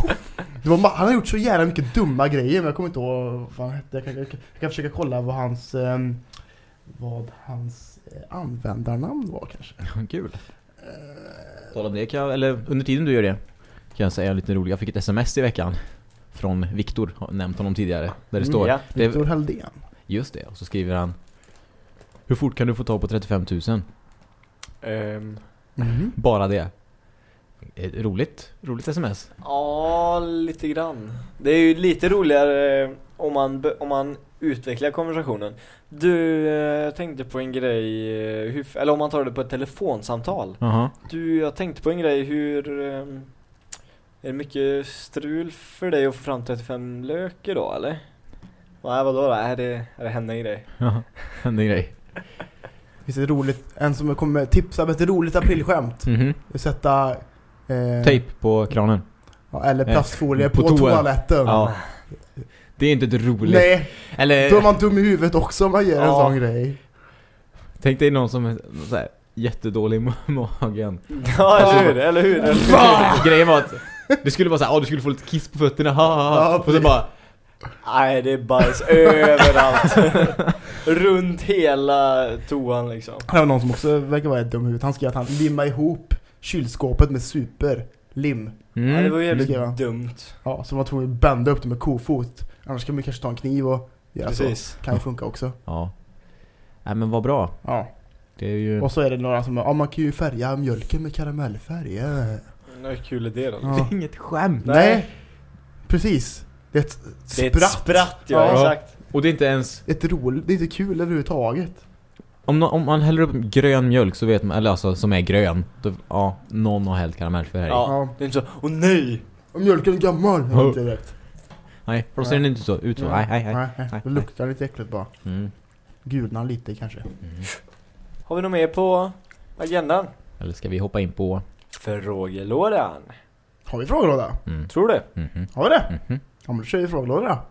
A: Var, han har gjort så jävla mycket dumma grejer, men jag kommer inte ihåg vad han hette. Jag kan, jag kan, jag kan försöka kolla vad hans, ehm, vad hans eh, användarnamn var kanske.
B: Kul. Tala om det kan jag, eller under tiden du gör det kan jag säga en liten rolig. Jag fick ett sms i veckan från Viktor, har nämnt honom tidigare. Där det står,
C: Ja.
B: det,
A: Viktor Heldén.
B: just det, och så skriver han Hur fort kan du få tag på 35 000?
C: Ehm,
A: Mhm.
B: Bara det. Ett roligt, roligt sms.
C: Ja, lite grann. Det är ju lite roligare eh, om man, om man utvecklar konversationen. Du, eh, jag tänkte på en grej, eh, hur, eller om man tar det på ett telefonsamtal.
B: Jaha.
C: Du, jag tänkte på en grej, hur... eh, Är det mycket strul för dig att få fram 35 lök idag eller? Nej vadå då? Är det, är det hända en grej?
B: Jaha. Hände en grej.
A: Finns det ett roligt, en som kommer tipsa om ett roligt aprilskämt.
B: Mhm.
A: Sätta eh,
B: Tejp på kranen.
A: ja, eller
B: Eh,
A: plastfolie
B: på
A: på,
B: toa.
A: toaletten.
B: Ja. Det är inte ett roligt.
A: Nej,
B: Eller
A: då är man dum i huvudet också om man gör en
C: Ja.
A: sån grej.
B: tänk dig någon som är så här, jättedålig i ma- magen.
C: Ja eller hur, eller hur? Eller hur?
B: Grejen var att det skulle vara så här, "Ah, du skulle få lite kiss på fötterna, ha, ha, ha.
A: Ja,
B: Och så bara
C: Nej det är bajs överallt. Runt hela toan liksom.
A: Det var någon som också verkar vara dum i huvudet. Han skrev att han limmade ihop kylskåpet med superlim.
B: mm,
C: Ja, det var ju jävligt
A: jag.
C: dumt.
A: Ja, så man tvungen att bända upp det med kofot. Annars kan man kanske ta en kniv och göra
C: Precis.
A: så. Kan ju funka också.
B: Ja. Nej men vad bra.
A: Ja.
B: Det är ju...
A: Och så är det några som, ja man kan ju färga mjölken med karamellfärg. Ja.
C: Hur kul är det då?
A: Ja.
B: Det är inget skämt.
A: Nej. Precis. Det är ett
C: Det är ett
A: spratt.
C: spratt ja,
A: Ja.
C: exakt.
B: Och det är inte ens...
A: Ett roligt, det är inte kul överhuvudtaget.
B: Om, nå- om man häller upp grön mjölk så vet man, eller alltså som är grön, då, ja, någon har hällt karamellfärg.
C: Ja.
A: Ja.
C: Det är inte så, åh nej!
A: Och mjölken är gammal.
B: Ja.
A: Ja. Inte rätt.
B: Nej, för då ser den inte så ut så. Nej, nej, nej.
A: nej, nej.
B: Nej,
A: Det luktar lite äckligt bara.
B: Mm.
A: Gulnar lite kanske.
B: Mm.
C: Har vi något mer på agendan?
B: Eller ska vi hoppa in på...
C: Frågelådan.
A: Har vi frågelåda?
B: Mm.
C: Tror du?
B: Mhm.
A: Har vi det?
B: Mhm.
A: Ja men då kör vi frågelåda då.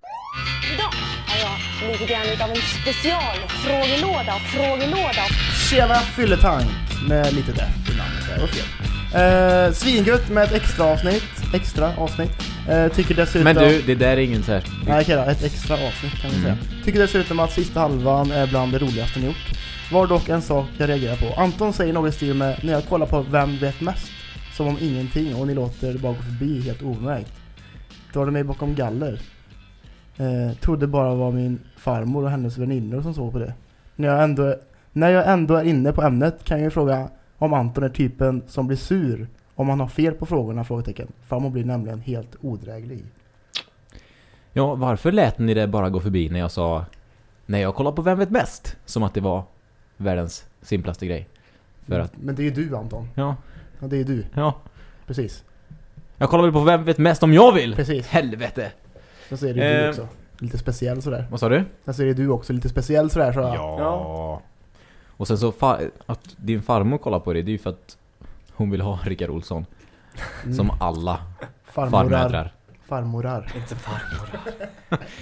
D: Idag har jag lite grann utav en specialfrågelåda. Frågelåda.
A: Tjena fylletank med lite deff i namnet. Det var fel. Eh, svingött med ett extra avsnitt. Extra avsnitt. Eh, tycker dessutom...
B: Men du, det där är ingen så här...
A: Nej okej då, ett extra avsnitt kan vi
B: Mm.
A: säga. Tycker dessutom att sista halvan är bland det roligaste ni gjort. Var dock en sak jag reagerar på. Anton säger något i stil med när jag kollar på Vem vet mest? Som om ingenting och ni låter det bara gå förbi helt omärkt. Drar det mig bakom galler? Eh, trodde bara var min farmor och hennes väninnor som såg på det. När jag, ändå, när jag ändå är inne på ämnet kan jag ju fråga om Anton är typen som blir sur om han har fel på frågorna? Frågetecken. Farmor blir nämligen helt odräglig.
B: Ja, varför lät ni det bara gå förbi när jag sa... När jag kollar på Vem vet mest? Som att det var världens simplaste grej. För att...
A: Men det är ju du Anton.
B: Ja,
A: Ja, det är du.
B: ja.
A: Precis.
B: Jag kollar väl på Vem vet mest om jag vill?
A: Precis.
B: Helvete!
A: Sen så är det ju du
B: Eh.
A: också. Lite speciell sådär.
B: Vad sa du?
A: Sen så är det du också lite speciell sådär så.
B: Och sen så fa- att din farmor kollar på det, det är ju för att hon vill ha Rickard Olsson.
A: Mm.
B: Som alla farmödrar.
A: Farmorar.
C: Inte farmor.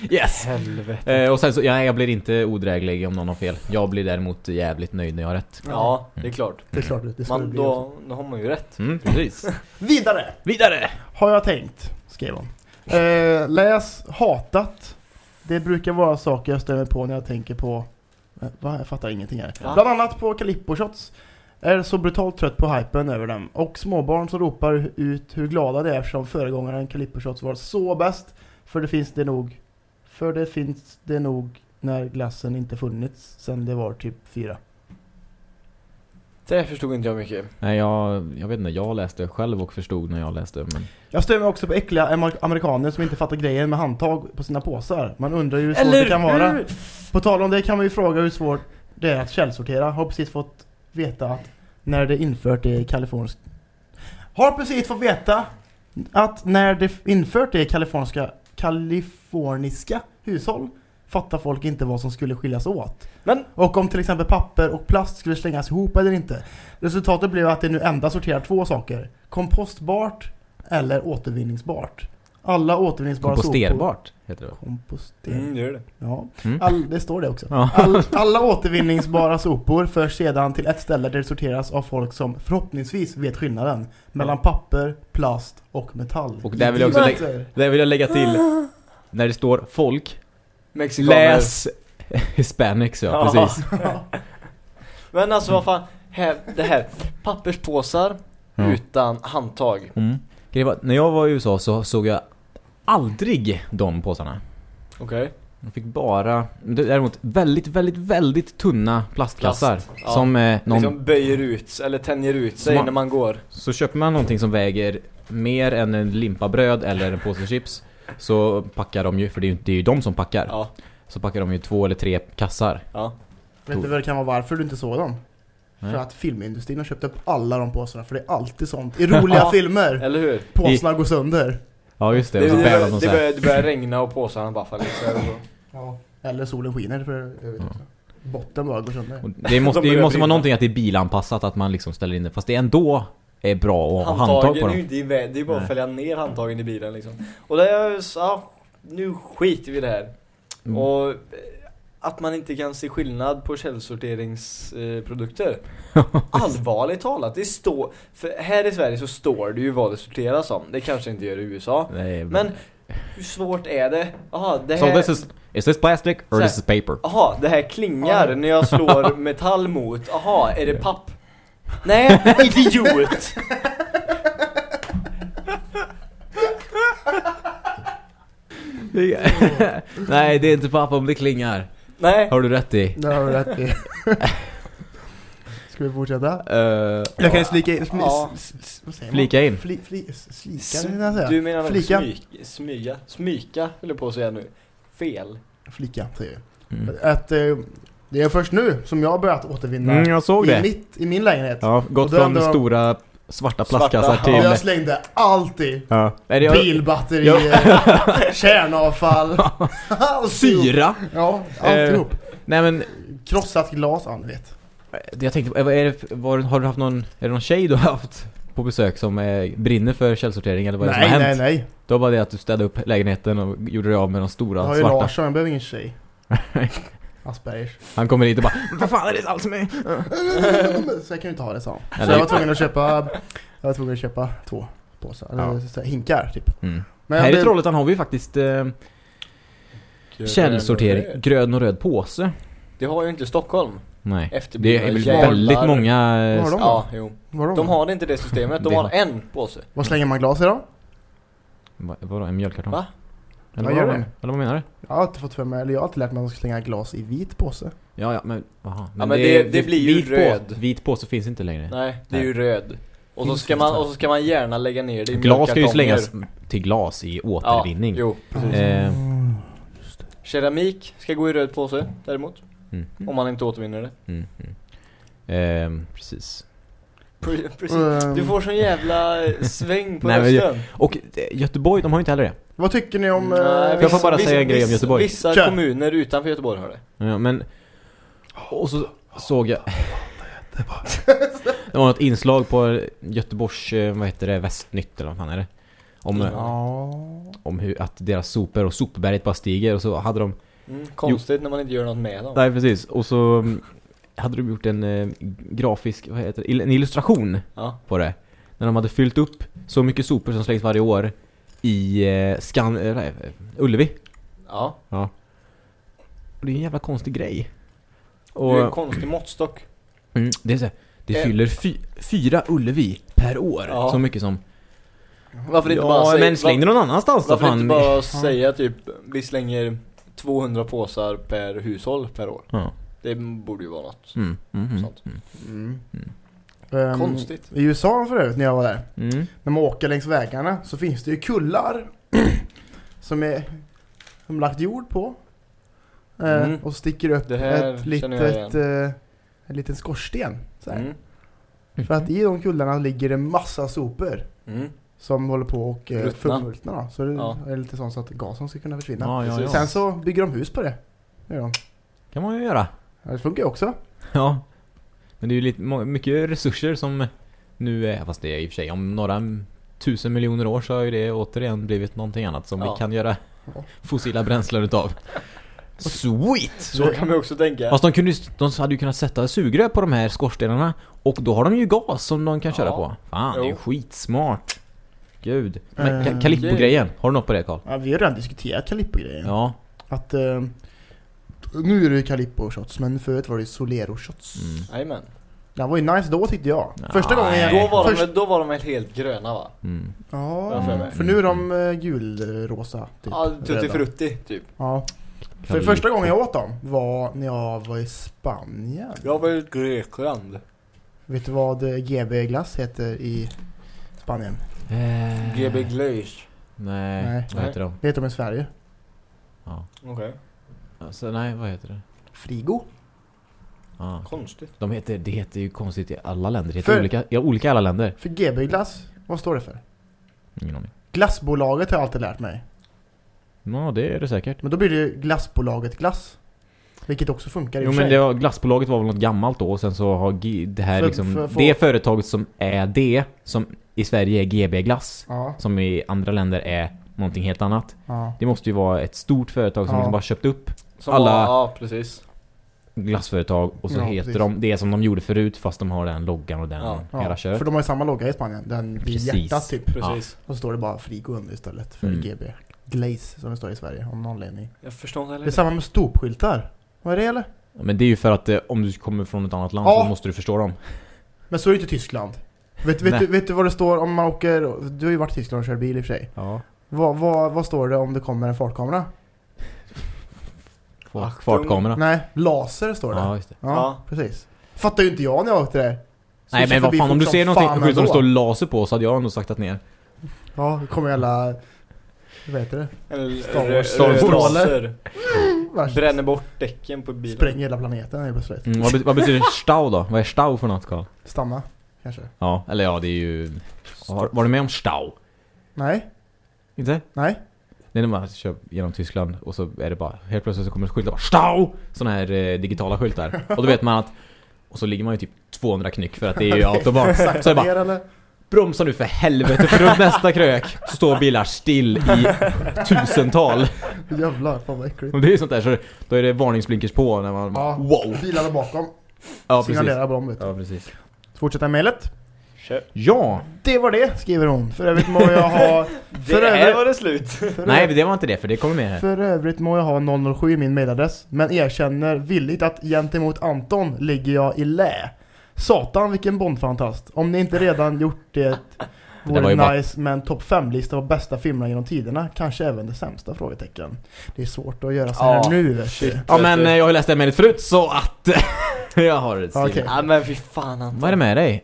B: Yes!
C: Helvete.
B: Eh, och sen så, ja, jag blir inte odräglig om någon har fel. Jag blir däremot jävligt nöjd när jag har rätt.
C: Ja, det är klart.
A: Det är klart det ska det
C: Man,
A: också.
C: då, då har man ju rätt.
B: Mm, precis.
A: Vidare!
B: Vidare!
A: Har jag tänkt, skrev hon. Eh, läs hatat. Det brukar vara saker jag stämmer på när jag tänker på... Eh, va? Jag fattar ingenting här.
C: Va?
A: Bland annat på Calippo Shots. Är så brutalt trött på hypen över dem. Och småbarn som ropar ut hur glada de är eftersom föregångaren Calippo Shots var så bäst. För det finns det nog. För det finns det nog när glassen inte funnits sen det var typ fyra.
C: Det förstod inte jag mycket.
B: Nej, jag, jag vet inte, jag läste själv och förstod när jag läste, men...
A: Jag mig också på äckliga amer- amerikaner som inte fattar grejen med handtag på sina påsar. Man undrar ju hur svårt
C: Eller
A: det kan vara. På tal om det kan man ju fråga hur svårt det är att källsortera. Har precis fått veta att när det infört det i kaliforniska... Har precis fått veta att när det infört det i kaliforniska, kaliforniska hushåll fattar folk inte vad som skulle skiljas åt.
C: Men
A: Och om till exempel papper och plast skulle slängas ihop eller inte. Resultatet blev att det nu endast sorterar två saker. Kompostbart eller återvinningsbart. Alla återvinningsbara sopor...
B: Komposterbart heter det.
A: Komposter...
C: mm, gör det.
A: Ja.
B: Mm.
A: All, det står det också.
B: Ja.
A: All, alla återvinningsbara sopor förs sedan till ett ställe där det sorteras av folk som förhoppningsvis vet skillnaden mellan papper, plast och metall.
B: Och där vill jag också
A: Idioter.
B: Det vill jag lägga till, när det står folk,
C: Mexikaner.
B: läs Hispanics ja,
C: Ja.
B: precis.
C: Men alltså vad fan, här, det här. Papperspåsar
B: Ja.
C: utan handtag.
B: Mm. Var, när jag var i USA så såg jag aldrig de påsarna.
C: Okej.
B: Jag fick bara, däremot väldigt, väldigt, väldigt tunna plastkassar.
C: Plast, ja.
B: Som eh, någon,
C: Liksom böjer ut, eller tänjer ut sig
B: man-
C: när man går.
B: Så köper man någonting som väger mer än en limpa bröd eller en påse chips Så packar de ju, för det är ju, det är ju de som packar
C: Ja,
B: Så packar de ju två eller tre kassar
C: ja.
A: Vet du vad det kan vara varför du inte såg dem?
B: Nej.
A: För att filmindustrin har köpt upp alla de påsarna, för det är alltid sånt. I roliga filmer,
C: Eller hur?
A: påsarna går sönder.
B: Ja just det,
C: Det,
B: och så
C: det, det,
B: här.
C: börjar, det börjar regna och påsarna bara faller isär.
A: Ja. Eller solen skiner, för jag vet
B: Ja.
A: inte. Botten bara går sönder.
B: Och Det måste,
C: De
B: det måste vara någonting att det är bilanpassat att man liksom ställer in det Fast det ändå är bra att ha handtag
C: Handtagen
B: på
C: är ju
B: dem
C: inte i väg, det är bara att fälla ner handtagen i bilen liksom. Och det är ja, nu skiter vi i det här.
B: Mm.
C: Och att man inte kan se skillnad på källsorteringsprodukter. Allvarligt talat, det står, för här i Sverige så står det ju vad det sorteras som. Det kanske inte gör i USA.
B: Nej,
C: Men hur svårt är det? Jaha, det
B: So
C: här...
B: this is, is this plastic or this is paper?
C: Jaha, det här klingar när jag slår metall mot. Jaha, är det papp? Nej, idiot!
B: Nej det är inte pappa om det klingar
C: Nej.
B: Har du rätt i?
A: Det har du rätt i. Ska vi fortsätta?
B: Uh,
A: Jag kan ju slika in, smi,
C: Ja.
A: s, s, vad säger
B: Flika
A: man?
B: in.
A: Fli, fli, slika, kan jag säga.
C: Du menar
A: Flika.
C: smyk, smyga? Smyka, höll på att säga nu. Fel.
A: Flika, säger
B: mm.
A: Att, eh, det är först nu som jag har börjat återvinna
B: Mm, jag såg
A: i,
B: det
A: mitt, i min lägenhet.
B: Ja, gått från
A: ändå-
B: stora svarta
C: Svarta,
B: plastkassar
C: ja.
B: till...
A: Och jag slängde allt i.
B: Ja. Är
A: Bilbatterier, kärnavfall.
B: Syra?
A: Ja, alltihop.
B: Nej men,
A: Krossat glas, ja vet.
B: det jag tänkte, vad är det, var, har du haft någon, är det någon tjej du har haft på besök som eh, brinner för källsortering eller vad är det
A: Nej,
B: som har
A: nej,
B: hänt?
A: nej.
B: Det var det att du städade upp lägenheten och gjorde dig av med de stora
A: Jag har ju
B: svarta.
A: Larsson, jag behöver ingen tjej. Aspergers.
B: Han kommer hit och bara Vad fan är det allt som är?
A: Så jag kan ju inte ha det, sa han. Så jag var tvungen att köpa, jag var tvungen att köpa två påsar, eller
B: Ja.
A: så här, hinkar typ.
B: Mm.
A: Men
B: Här i Trollhättan har vi faktiskt eh, källsortering, grön och röd påse.
C: Det har ju inte Stockholm.
B: Nej. Det är väl väldigt många... eh,
A: Vad har de?
C: Ja, jo.
A: Har
C: De har inte det systemet, de
B: Det
C: har
B: har-
C: en påse.
A: Vad slänger man glas i då?
B: Va- Vadå, en mjölkkartong?
C: Va?
B: Eller
A: Ja,
B: vad,
A: det.
B: eller vad menar du?
A: Jag har alltid fått för mig, eller jag har alltid lärt mig att man ska slänga glas i vit påse.
B: Ja, ja, men... Aha.
C: men det- det blir ju
B: vit på-
C: röd.
B: vit påse finns inte längre.
C: Nej, det är
B: Nej.
C: ju röd. Och så, ska man, och så ska man gärna lägga ner det i
B: Glas ska ju slängas till glas i
C: Ja,
B: återvinning.
C: jo.
B: Eh,
C: Keramik ska gå i röd påse däremot.
B: mm,
C: Om man inte återvinner det.
B: mm, mm. Ehm, precis.
C: Pre- Precis.
A: Ehm,
C: Du får sån jävla sväng på
B: Nej, men
C: rösten.
B: Och eh, Göteborg, de har ju inte heller det.
A: Vad tycker ni om...
C: Nej,
A: eh,
B: jag får bara säga en grej om
C: vissa-
B: Göteborg?
C: Vissa
A: Kör.
C: kommuner utanför Göteborg har det.
B: Ja, men... Och så såg jag... Det var något inslag på Göteborgs, eh, vad heter det, Västnytt eller vad fan är det? Om, eh,
A: Ja...
B: om hur, att deras sopor och sopberget bara stiger och så hade de...
C: Mm, konstigt när man inte gör något med dem.
B: Nej precis, och så mm, hade de gjort en eh, grafisk, vad heter det, en illustration
C: Ja.
B: på det. När de hade fyllt upp så mycket sopor som slängs varje år i eh, Skan... Eh, nej, Ullevi.
C: Ja.
B: Och det är en jävla konstig grej.
C: Det är en
B: Och
C: konstig måttstock.
B: mm, det är så här, Det
C: Eh.
B: fyller fy, fyra Ullevi per år.
C: Ja.
B: Så mycket som...
C: Varför inte bara
B: Ja,
C: säga,
B: men släng det någon annanstans då
C: varför
B: fan.
C: inte bara säga typ, vi slänger 200 påsar per hushåll per år.
B: Ja.
C: Det borde ju vara något.
B: Mm, mm, mm,
C: Sånt.
B: mm,
A: Mm.
C: Konstigt.
A: I USA förut när jag var där.
B: mm.
A: När man åker längs vägarna så finns det ju kullar som är som lagt jord på. Eh,
C: Mm.
A: Och sticker upp ett litet, eh, en liten skorsten. Så här.
C: Mm.
A: För att i de kullarna ligger det massa sopor
C: Mm.
A: som håller på och eh, förmultna. Så det
C: Ja.
A: är lite sånt så att gasen ska kunna försvinna.
B: Ja, ja.
A: Sen så bygger de hus på det. Det gör de.
B: kan man ju göra.
A: Ja, det funkar ju också.
B: Ja. Men det är ju lite, mycket resurser som nu är, fast det är i och för sig om några tusen miljoner år så har ju det återigen blivit någonting annat som
C: Ja.
B: vi kan göra fossila bränslen utav. Sweet!
C: Så kan man också tänka.
B: Fast de, kunde, de hade ju kunnat sätta sugrör på de här skorstenarna och då har de ju gas som de kan köra
C: Ja.
B: på. Fan, det är ju
C: Jo.
B: skitsmart. Gud. Men
A: Eh,
B: ka- Calippo-grejen, har du något på det Karl?
A: Ja, vi har redan diskuterat Calippo-grejen.
B: Ja.
A: Att eh, nu är det ju Calippo-shots men förut var det Solero-shots.
B: Mm.
C: Jajamän.
A: Den var ju nice då tyckte jag. Första gången jag...
C: Då var,
A: först,
C: de, då var de helt gröna va?
B: Mm.
A: Ja,
C: för mig.
A: för nu är de eh, gulrosa. Typ,
C: Ja, Tutti. Frutti typ.
A: Ja. För första gången jag åt dem var när jag var i Spanien.
C: Jag var i Grekland.
A: Vet du vad eh, GB-glass heter i Spanien?
B: Eh,
C: GB Glaze.
B: Nej,
A: Nej.
B: vad heter de?
A: Det heter de i Sverige.
B: Ja.
C: Okej.
B: Alltså, nej, vad heter det?
A: Frigo.
B: Ja.
C: Konstigt.
B: De heter, det heter ju konstigt i alla länder. Det heter
A: För-
B: olika, ja, olika i alla länder.
A: För GB-glass, vad står det för?
B: Ingen aning.
A: Glassbolaget har jag alltid lärt mig.
B: Ja, det är det säkert.
A: Men då blir det ju glassbolaget glass. Vilket också funkar i
B: Jo
A: och för
B: men
A: sig.
B: det var, glassbolaget var väl något gammalt då och sen så har G, det här
A: För-
B: liksom
A: för- för-
B: Det företaget som är det Som i Sverige är GB Glass
A: Ja,
B: Som i andra länder är någonting helt annat
A: ja.
B: Det måste ju vara ett stort företag som
A: Ja.
B: liksom bara köpt upp
C: Som
B: Alla-
C: Var, ja, precis.
B: glassföretag Och så
A: Ja,
B: heter
A: precis.
B: de det som de gjorde förut fast de har den loggan och den
C: Ja.
B: hela
A: ja.
B: köret
A: För de har ju samma logga i Spanien. Den vid
B: Precis.
A: hjärtat typ.
C: Precis.
A: Och så står det bara Frigo under istället för
B: Mm.
A: GB. Glaze som det står i Sverige om någon anledning.
C: Jag förstår inte
A: Det är
C: heller.
A: samma med stopskyltar. Vad är det eller?
B: Men det är ju för att eh, om du kommer från ett annat land
A: Ja.
B: så måste du förstå dem
A: Men så är det inte i Tyskland. Vet, vet,
B: Nej.
A: du, vet du vad det står om man åker... Du har ju varit i Tyskland och kört bil i och för sig.
B: Ja
A: Vad, vad, vad står det om det kommer en fartkamera?
C: Achtung.
B: Fartkamera
A: Nej, laser står det.
B: Ja
A: Ja,
B: just det
C: Ja.
A: precis. Fattar ju inte jag när jag åkte där. Så
B: Nej men vad fan om du ser någonting skylt som det står laser på så hade jag ändå saktat ner
A: Ja, det kommer alla... Vad heter det? Värst.
C: Bränner bort däcken på bilen.
A: Spränger hela planeten helt plötsligt.
B: mm, vad, vad betyder stau då? Vad är stau för något Karl?
A: Stanna, kanske.
B: Ja, eller ja det är ju... Har, var du med om stau?
A: Nej,
B: Inte?
A: nej.
B: Det är när man kör genom Tyskland och så är det bara helt plötsligt så kommer det skyltar bara Stau! Såna här eh, digitala skyltar. Och då vet man att och så ligger man ju typ 200 knyck för att det är ju autobahn. Så
A: Sakta
B: jag bara bromsa nu för helvete för runt nästa krök så står bilar still i tusental.
A: Jävlar, fan vad äckligt.
B: Och det är sånt där så då är det varningsblinkers på när man
A: Ja,
B: wow.
A: bilarna bakom
B: Ja precis.
A: signalerar på dem vet du.
B: Ja precis.
A: Fortsätta mejlet.
C: Kör.
B: Ja!
A: Det var det, skriver hon. För övrigt må jag ha... För
C: Det här
A: övrigt,
C: var det slut.
A: för
B: Nej det var inte det för det kommer med här.
A: för övrigt må jag ha 007 i min mailadress. Men erkänner villigt att gentemot Anton ligger jag i lä. Satan vilken Bondfantast. Om ni inte redan gjort det
B: Det
A: vore
B: var ju bara-
A: nice med en topp 5-lista av bästa filmerna genom tiderna. Kanske även det sämsta? Frågetecken. Det är svårt att göra så här
C: Ja,
A: nu vet
C: shit.
B: Ja men eh, jag har läst det mejlet förut så att jag har det skrivet.
C: Ja men fy fan Anton.
B: Vad är det med dig?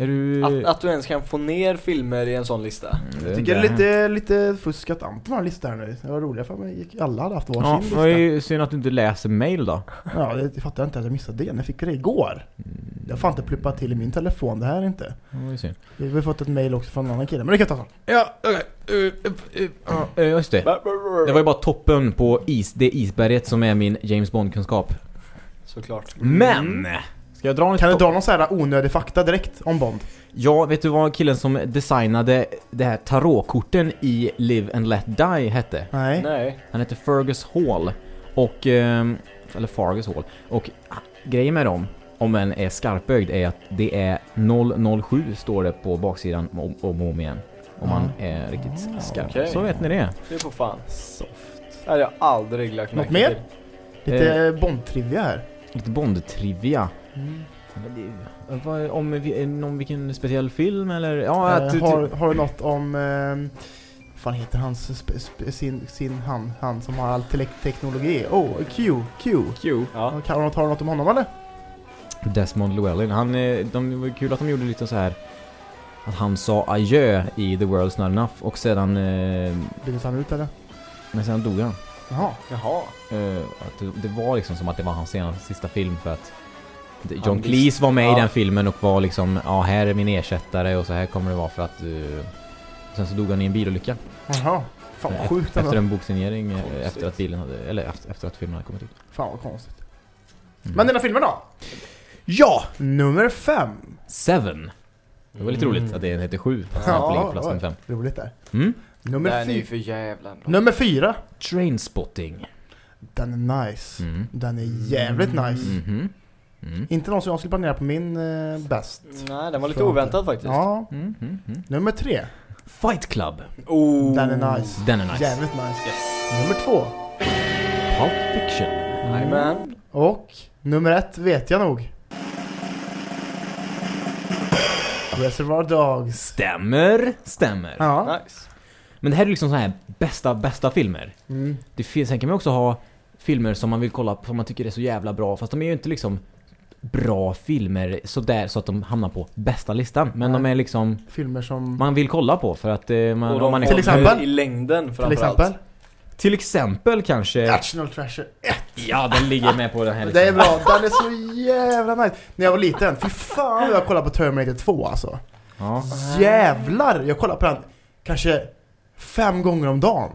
B: Är du...
C: Att, att du ens kan få ner filmer i en sån lista.
B: Mm,
A: Jag tycker det är lite, lite fusk att Anton har en lista här nu. Det var roligare för mig. Alla hade haft varsin
B: Ja,
A: lista.
B: det var ju synd att du inte läser mail då.
A: Ja, det, det fattar jag inte att jag missade det. Jag fick det igår. Jag har fan inte pluppat till i min telefon, det här är inte.
B: Det var ju synd.
A: Vi har fått ett mail också från en annan kille, men det kan jag ta sen.
B: Ja, okej. Ja, just det. Det var ju bara toppen på is, det isberget som är min James Bond-kunskap.
C: Såklart.
B: Men! Ska jag dra en.
A: Kan du dra någon sån här onödig fakta direkt om Bond?
B: Ja, vet du vad killen som designade det här tarotkorten i Live and Let Die hette?
A: Nej.
C: Nej.
B: Han heter Fergus Hall. Och, ehm, eller Fargus Hall. Och ah, grejen med dem, om en är skarpögd, är att det är 007 står det på baksidan om om, och om igen. Om man är riktigt skarp.
C: okej.
B: Så vet ni det.
C: Det får fan.
A: Soft.
C: Det hade jag aldrig lagt
A: Något
C: märke
A: mer?
C: till.
A: Lite Bond-trivia här.
B: Lite Bond-trivia. Vad, om, om vilken speciell film eller? Ja, att,
A: Eh, har, har du något om... Eh, vad fan heter hans... Spe, spe, sin, sin han, han som har all te teknologi? Oh, Q, Q.
B: Q.
C: Ja.
A: Kan du har du något om honom eller?
B: Desmond Llewellyn. Han, eh, de, det var kul att de gjorde lite så här att han sa adjö i The World's Not Enough och sedan, eh,
A: Byttes han ut eller?
B: men sedan dog han.
A: Jaha.
C: Jaha.
B: Eh, att det, det var liksom som att det var hans senaste sista film för att
C: Han
B: John Cleese var med
C: ja.
B: i den filmen och var liksom ja här är min ersättare och så här kommer det vara för att eh, Sen så dog han i en bilolycka.
A: Jaha. Fan vad sjukt
B: Efter en boksignering eh,
C: Konstigt.
B: efter att bilen hade, eller efter efter att filmen hade kommit ut.
A: Fan vad konstigt.
B: Mm.
A: Men dina filmer då?
B: ja!
A: Nummer fem.
B: Seven. Det var lite
C: Mm.
B: roligt att det heter sju. fast
A: Ja,
B: den plats nummer fem.
A: Roligt där.
B: Mm?
A: Nummer,
C: Den är ju
A: fy-
C: för jävla bra.
A: nummer fyra.
B: Trainspotting.
A: Den är nice.
B: Mm.
A: Den är jävligt nice.
B: Mhm. Mm.
A: Inte någon som jag skulle planera på min eh, bäst.
C: Nej, den var lite oväntad faktiskt.
A: Ja.
B: Mm, mm, mm.
A: Nummer tre.
B: Fight Club.
C: Oh.
A: Den är nice.
B: Den är nice.
A: Jävligt nice.
C: Yes.
A: Nummer två.
B: Pulp Fiction.
C: Jajamän.
A: Och nummer ett vet jag nog. Reservoir Dogs.
B: Stämmer, stämmer.
A: Ja.
C: Nice.
B: Men det här är liksom så här bästa, bästa filmer.
A: Mm.
B: Det finns, sen kan man också ha filmer som man vill kolla på, som man tycker är så jävla bra, fast de är ju inte liksom bra filmer sådär så att de hamnar på bästa listan. Men
A: Nej.
B: de är liksom,
A: Filmer som...
B: man vill kolla på för att eh, man,
C: Och de
B: man är
A: Till exempel?
C: i längden
A: till exempel.
B: Till exempel kanske...
A: National Treasure 1.
B: Ja, den ligger med på den här
A: Det är
B: listan.
A: bra. Den är så jävla nice. När jag var liten, fy fan jag kollade på Terminator 2 alltså.
B: Ja.
A: Jävlar! Jag kollar på den kanske fem gånger om dagen.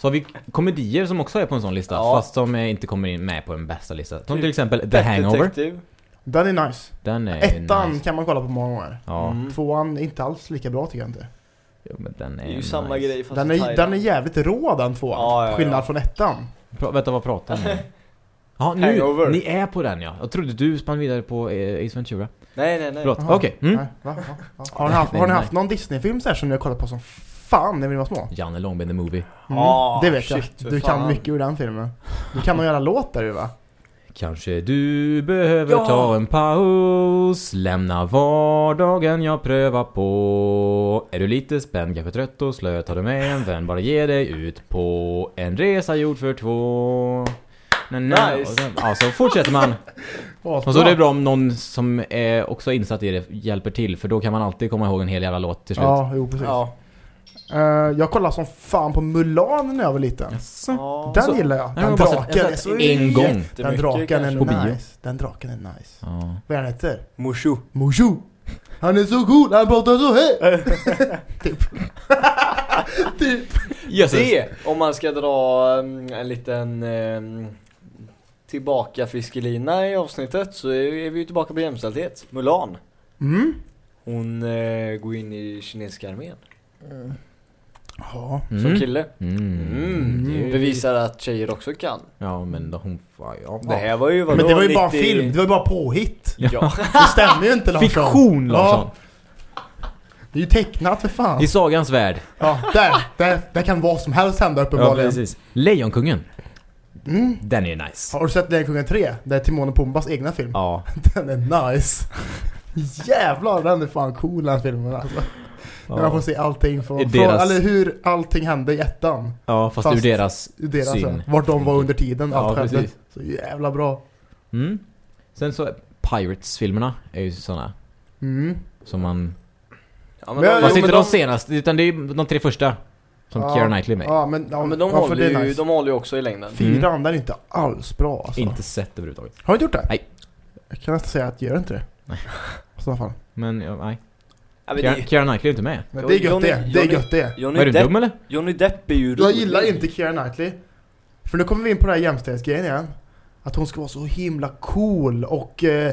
B: Så har vi komedier som också är på en sån lista,
C: Ja.
B: fast som inte kommer in med på en bästa lista. Som
C: Typ
B: till exempel The
C: Pet
B: Hangover.
C: Detective.
A: Den är nice.
B: Den är
A: Ettan
B: nice.
A: kan man kolla på många gånger.
B: Ja,
C: Mm.
A: Tvåan är inte alls lika bra tycker jag inte.
B: jo, men den är
C: Det är ju
B: nice.
C: samma grej fast
A: Den är, den är jävligt rå den tvåan.
C: Ja, ja, ja.
A: Skillnad från ettan.
B: Pra, vänta, vad pratar ni om? Ja, nu!
C: Hangover.
B: Ni är på den ja. Jag trodde du spann vidare på eh, Ace Ventura.
C: Nej, nej, nej.
B: Förlåt, okej. Mm.
A: Va? Va? Har ni haft, har ni haft någon Disney-film så här som ni har kollat på som fan när ni var små?
B: Janne Långben the Movie.
A: Mm,
C: Ah,
A: det vet
C: shit,
A: jag. Du kan mycket ur den filmen. Du kan nog göra låt där ju va?
B: Kanske du behöver
C: Ja.
B: ta en paus Lämna vardagen jag prövar på Är du lite spänd, kanske trött och slö Tar du med en vän, bara ge dig ut på En resa gjord för två Na, na.
C: Nice.
B: Sen, Ja, så fortsätter man. Och så är det bra om någon som är också insatt i det hjälper till För då kan man alltid komma ihåg en hel jävla låt till slut.
A: Ja, jo precis.
C: Ja.
A: Eh, jag kollade som fan på Mulan när jag var liten.
B: Jaså?
C: ja.
A: Den
B: Så-
A: gillar jag.
B: Den jag
A: draken är så
B: en gång.
A: Den draken är nice. Den draken är nice.
B: Ja.
A: Vad är han heter?
C: Mushu.
A: Mushu. Han är så cool, han pratar så här. typ. typ.
B: Jösses.
C: Det, om man ska dra um, en liten um, tillbaka fiskelina i avsnittet så är, vi ju tillbaka på jämställdhet. Mulan.
A: Mm.
C: Hon eh, går in i kinesiska armén
A: Ja.
C: som
B: Mm.
C: kille.
B: Mm.
C: Mm.
B: Ju-
C: Bevisar att tjejer också kan.
B: Ja men då hon... Ja.
C: Det här var ju vadå,
A: Men det var ju bara
C: 90
A: film, det var ju bara påhitt.
C: Ja.
A: Det stämmer ju inte Larsson.
B: Fiktion Larsson!
A: Det är ju tecknat för fan.
B: I sagans värld.
A: Ja, där, där, där kan vad som helst hända uppenbarligen.
B: Lejonkungen.
A: Mm.
B: Den är nice.
A: Har du sett Lejonkungen 3? Det är Timon och Pumbas egna film.
B: Ja.
A: Den är nice. Jävlar, den är fan cool den filmen alltså. När man får se allting från,
B: I
A: från
B: deras-
A: eller hur allting hände i ettan.
B: Ja, fast,
A: Fast-
B: ur deras...
A: I deras,
B: Syn.
A: vart de var under tiden
B: Ja,
A: allt hände.
B: precis.
A: Så jävla bra.
B: Mm. Sen så, Pirates-filmerna är ju såna
A: Mm.
B: som man...
C: Ja,
A: Men
C: de,
B: Fast
A: jo,
B: inte
A: men
B: de
A: de-
B: senaste, utan det är de tre första. Som
A: Ja.
B: Keira Knightley med.
A: Ja men, ja,
C: ja, men de,
A: ja,
C: håller ju,
A: nice.
C: de håller ju också i längden.
A: Fyran, den är inte alls bra alltså.
B: Inte sett överhuvudtaget.
A: Har du inte gjort det?
B: Nej.
A: Jag kan nästan säga att gör inte det.
B: Nej.
A: I så fall.
B: Men, ja, nej.
C: Ja, men
B: Keira
C: det,
B: Keira Knightley är inte med.
A: Men det är gött
C: Johnny-
A: det. Det är
C: Johnny-
A: gött det.
C: Johnny,
B: Var du
C: Depp,
B: dum eller?
C: Johnny Depp är ju
A: Jag
C: rolig.
A: gillar inte Keira Knightley. För nu kommer vi in på den här jämställdhetsgrejen igen. Att hon ska vara så himla cool och eh,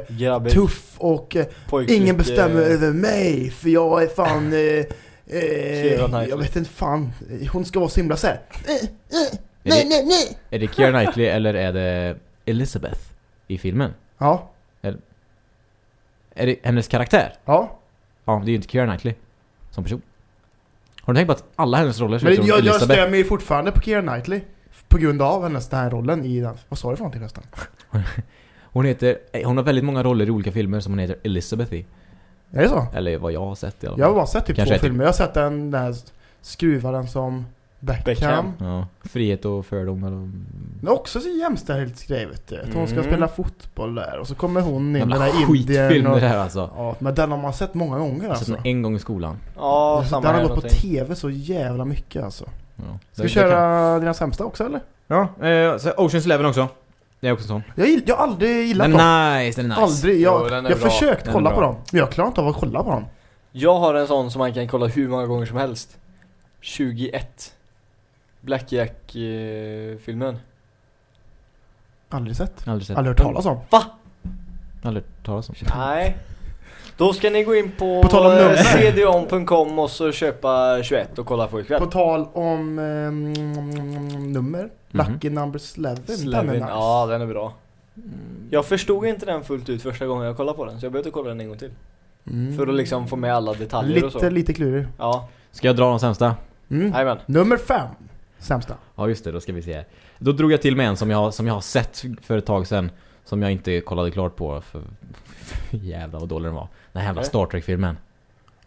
A: tuff och eh, ingen bestämmer
C: eh,
A: över mig för jag är fan... Eh,
C: Keira
A: eh,
C: Knightley.
A: jag vet inte fan. Hon ska vara så himla såhär. Eh, eh,
B: Är
A: nej,
B: det,
A: nej, nej.
B: är det Keira Knightley eller är det Elizabeth i filmen?
A: Ja,
B: Är det hennes karaktär?
A: ja.
B: Ja, det är ju inte Keira Knightley som person. Har du tänkt på att alla hennes roller ser ut som
A: jag, jag stämmer ju fortfarande på Keira Knightley. På grund av hennes den här rollen i den. Vad sa du för någonting förresten?
B: Hon heter, eh, hon har väldigt många roller i olika filmer som hon heter Elizabeth i.
A: Är det så?
B: Eller vad jag har sett i alla fall.
A: Jag har bara sett typ
B: Kanske
A: två
B: typ-
A: filmer. Jag har sett den där skruvaren som Beckham.
C: Beckham.
B: Ja, frihet och fördom eller...
A: Det är också så jämställdhetsgrej vet du. Att hon ska
C: Mm.
A: spela fotboll där och så kommer hon in den
B: Jävla
A: där
B: skitfilm
A: indien
B: det
A: och...
B: här alltså.
A: Ja, men den har man sett många gånger
B: har sett
A: alltså.
B: den en gång i skolan.
C: Ja, samma
A: den har gått på tv så jävla mycket alltså.
B: Ja.
A: Ska
B: Det-
A: vi
B: det kan-
A: köra dina sämsta också eller?
B: Ja, eh, så Oceans Eleven också. Det är också en sån.
A: Jag, har aldrig gillat
B: Den
A: dem.
B: är nice, den är nice.
A: Aldrig. Jag,
C: Jo, den är
A: jag har
C: bra.
A: försökt
B: Den
A: kolla på dem. Men jag klarar inte av att kolla på dem.
C: Jag har en sån som man kan kolla hur många gånger som helst. 21. Blackjack-filmen.
A: Aldrig sett.
B: Aldrig sett.
A: Aldrig hört talas om.
B: Aldrig hört talas om.
C: Nej. Då ska ni gå in på,
A: På nummer.
C: cdon.com och så köpa 21 och kolla på ikväll.
A: På tal om ehm, nummer.
B: Mhm.
A: Lucky number 11. Den är nice.
C: Ja, den är bra. Jag förstod inte den fullt ut första gången jag kollade på den så jag behövde kolla den en gång till.
A: Mm.
C: För att liksom få med alla detaljer och så.
A: Lite, lite klurig.
C: Ja,
B: Ska jag dra de sämsta?
A: Mm. Nummer fem. Sämsta.
B: Ja just det, då ska vi se. Då drog jag till med en som jag, som jag har sett för ett tag sedan. Som jag inte kollade klart på för... Jävlar vad dålig den var. Den här jävla
C: Nej.
B: Star Trek-filmen.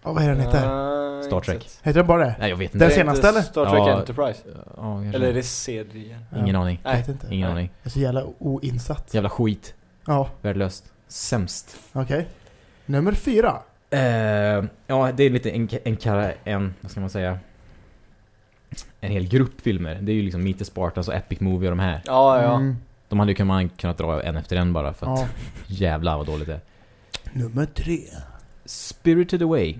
A: Ja, vad är den heter?
C: Uh,
B: Star Trek.
A: Heter den bara det?
B: Nej jag vet
A: Den
B: inte.
A: senaste, eller?
C: Star Trek
B: Ja.
C: Enterprise.
B: Ja.
C: Eller är det serien?
B: Ingen
A: Ja,
B: aning.
A: Jag vet inte.
B: Ingen
C: Nej.
B: aning.
A: Jag är så jävla oinsatt.
B: Jävla skit.
A: Ja,
B: Värdelöst. Sämst.
A: okej. Nummer fyra.
B: Eh, ja, det är lite en, en, kara- en, vad ska man säga? En hel grupp filmer. Det är ju liksom Meet the Spartans och Epic Movie och de här.
C: Ja, ja.
A: Mm,
B: De hade ju kunnat, kunnat dra en efter en bara för att
A: ja.
B: jävlar vad dåligt det är.
A: Nummer tre.
B: Spirited Away.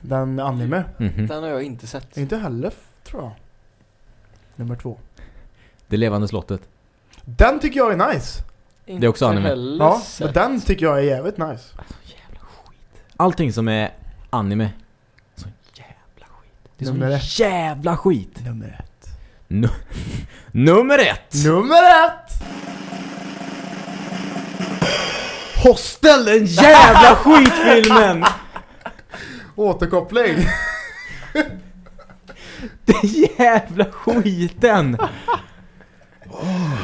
A: Den anime.
B: Mhm.
C: Den har jag inte sett.
A: Inte heller, tror jag. Nummer två.
B: Det levande slottet.
A: Den tycker jag är nice.
C: Inte
B: är också anime.
A: Ja, men den tycker jag är jävligt nice.
B: Allting som är anime. Det är
A: Nummer
B: så
A: ett.
B: jävla skit.
A: Nummer ett.
B: Nu, nummer ett!
A: Nummer ett!
B: Hostel, den jävla skitfilmen!
A: Återkoppling.
B: Den jävla skiten!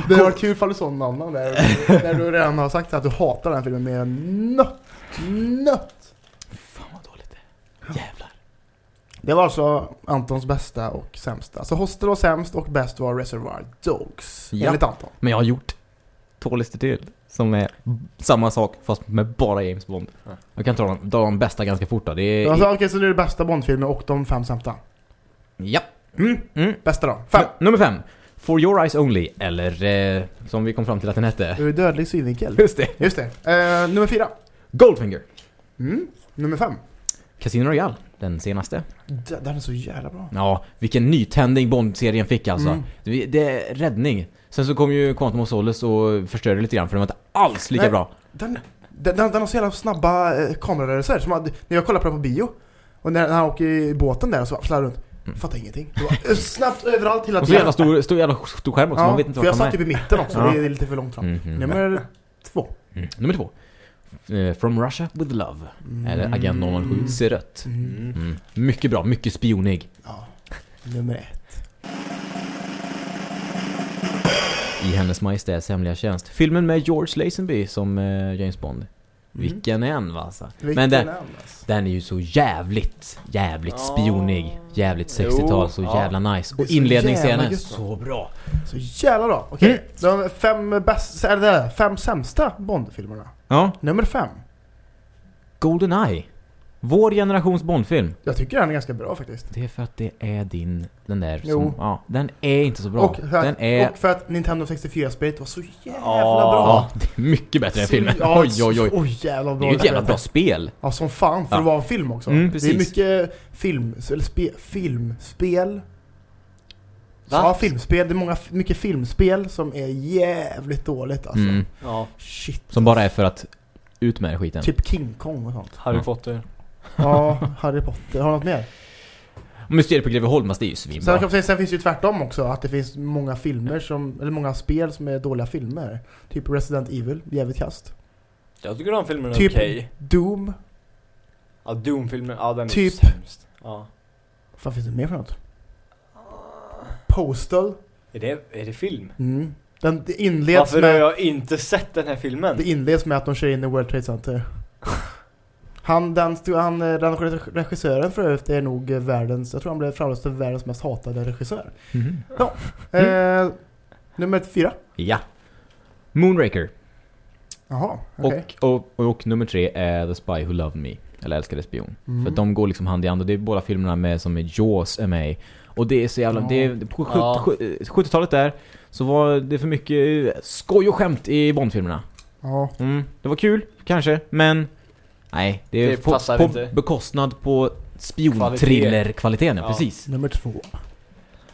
A: Det var kul ifall du sa någon annan där. När du redan har sagt att du hatar den filmen mer än nött. Nött.
B: Fan vad dåligt det är. Jävlar.
A: Det var alltså Antons bästa och sämsta. Så Hostel var sämst och bäst var Reservoir Dogs.
B: Ja.
A: Enligt Anton.
B: Men jag har gjort två listor till. Som är samma sak fast med bara James Bond.
C: Ja.
B: Jag kan ta de, dra de bästa ganska fort då. Det är...
A: Alltså, Okej, så det är det bästa Bondfilmen och de fem sämsta.
B: Ja.
A: Mm.
B: Mm.
A: Bästa då? Fem.
B: N- nummer fem. For Your Eyes Only. Eller eh, som vi kom fram till att den hette.
A: Ur dödlig synvinkel.
B: Just det.
A: Just det. Eh, nummer fyra.
B: Goldfinger.
A: Mm. Nummer fem.
B: Casino Royale. Den senaste.
A: Den är så jävla bra.
B: Ja, vilken nytändning Bond-serien fick alltså.
A: Mm.
B: Det, det är räddning. Sen så kom ju Quantum of Solace och förstörde lite grann för den var inte alls lika
A: Nej.
B: bra.
A: Den, den, den, den har så jävla snabba eh, kamerarörelser. Som att, när jag kollar på den på bio. Och när, när han åker i båten där och så fladdrar runt.
B: Mm.
A: Fattar ingenting. Det var eh, snabbt överallt hela
B: Och så jävla stor, stor, jävla stor skärm också, man
A: Ja,
B: vet inte
A: för jag
B: man
A: satt typ i mitten också.
B: Ja.
A: Det är lite för långt fram.
B: Mhm.
A: Nummer två.
B: Mm. Nummer två. Eh, From Russia with Love.
A: Mm.
B: Eller Agent 007 ser rött.
A: Mm.
B: Mm. Mycket bra, mycket spionig.
A: Ja. Nummer ett.
B: I Hennes Majestäts Hemliga Tjänst. Filmen med George Lazenby som eh, James Bond. Vilken en va alltså.
A: Mm. Vilken
B: Men den,
A: alltså?
B: den är ju så jävligt, jävligt
C: Ja.
B: spionig. Jävligt
C: Jo,
B: 60-tal, så
C: ja.
B: jävla nice. Och
A: så
B: inledningsscenen,
A: gött.
B: så bra.
A: Så jävla bra. Okej.
B: Mm.
A: De fem bäst, eller det, fem sämsta Bond-filmerna.
B: Ja.
A: Nummer fem.
B: Goldeneye. Vår generations Bondfilm.
A: Jag tycker den är ganska bra faktiskt.
B: Det är för att det är din, den där
A: Jo.
B: som, ja, den är inte så bra.
A: Och för,
B: den
A: att,
B: är,
A: och för att Nintendo 64-spelet var så jävla
C: Ja.
A: bra.
B: ja, det är mycket bättre än filmen.
A: Ja,
B: oj, oj, oj.
A: Oj jävla
B: Det
A: bra.
B: är ju ett jävla bra spel.
A: Ja som fan för
B: Ja.
A: att vara en film också.
B: Mm,
A: det är mycket film, eller spe, filmspel.
C: Va?
A: Ja, filmspel. Det är många, mycket filmspel som är jävligt dåligt alltså.
B: Mm.
C: Ja,
A: Shit.
B: Som bara är för att ut med skiten.
A: Typ King Kong och sånt.
C: Harry
B: Ja.
C: Potter.
A: Ja, Harry Potter. Har du något mer?
B: Mysteriet på Greveholm, det är ju
A: Sen,
B: svinbra.
A: kan man säga, sen finns det ju tvärtom också, att det finns många filmer som, eller många spel som är dåliga filmer. Typ Resident Evil, jävligt kast.
C: Jag tycker de filmerna är
A: Typ-
C: okej.
A: Doom,
C: Ja, Doom-filmen, ja den är
A: Typ.
C: sämst. Ja.
A: vad finns det mer för något? Postal,
C: Är det, är det film?
A: mm. Den, det, inleds
C: Varför har
A: med,
C: jag inte sett den här filmen?
A: det inleds med att de kör in i World Trade Center. Han, den, han, eh, den regissören för övrigt är nog världens, jag tror han blev framröstad som världens mest hatade regissör.
B: Mhm.
A: Eh, nummer fyra.
B: Ja. Moonraker.
A: Jaha, okej.
B: Och, och, och, nummer tre är The Spy Who Loved Me. Eller Älskade Spion.
A: Mm.
B: För de går liksom hand i hand och det är båda filmerna med som är Jaws är med. Och det är så jävla... Det är, på
C: Ja.
B: 70 70-talet där så var det för mycket skoj och skämt i Bond-filmerna.
A: Ja,
B: Mm, det var kul, kanske, men... Nej, det är
C: Det
B: på,
C: passar
B: på
C: inte.
B: bekostnad på spionthriller-kvaliteten, ja. Precis.
A: nummer två.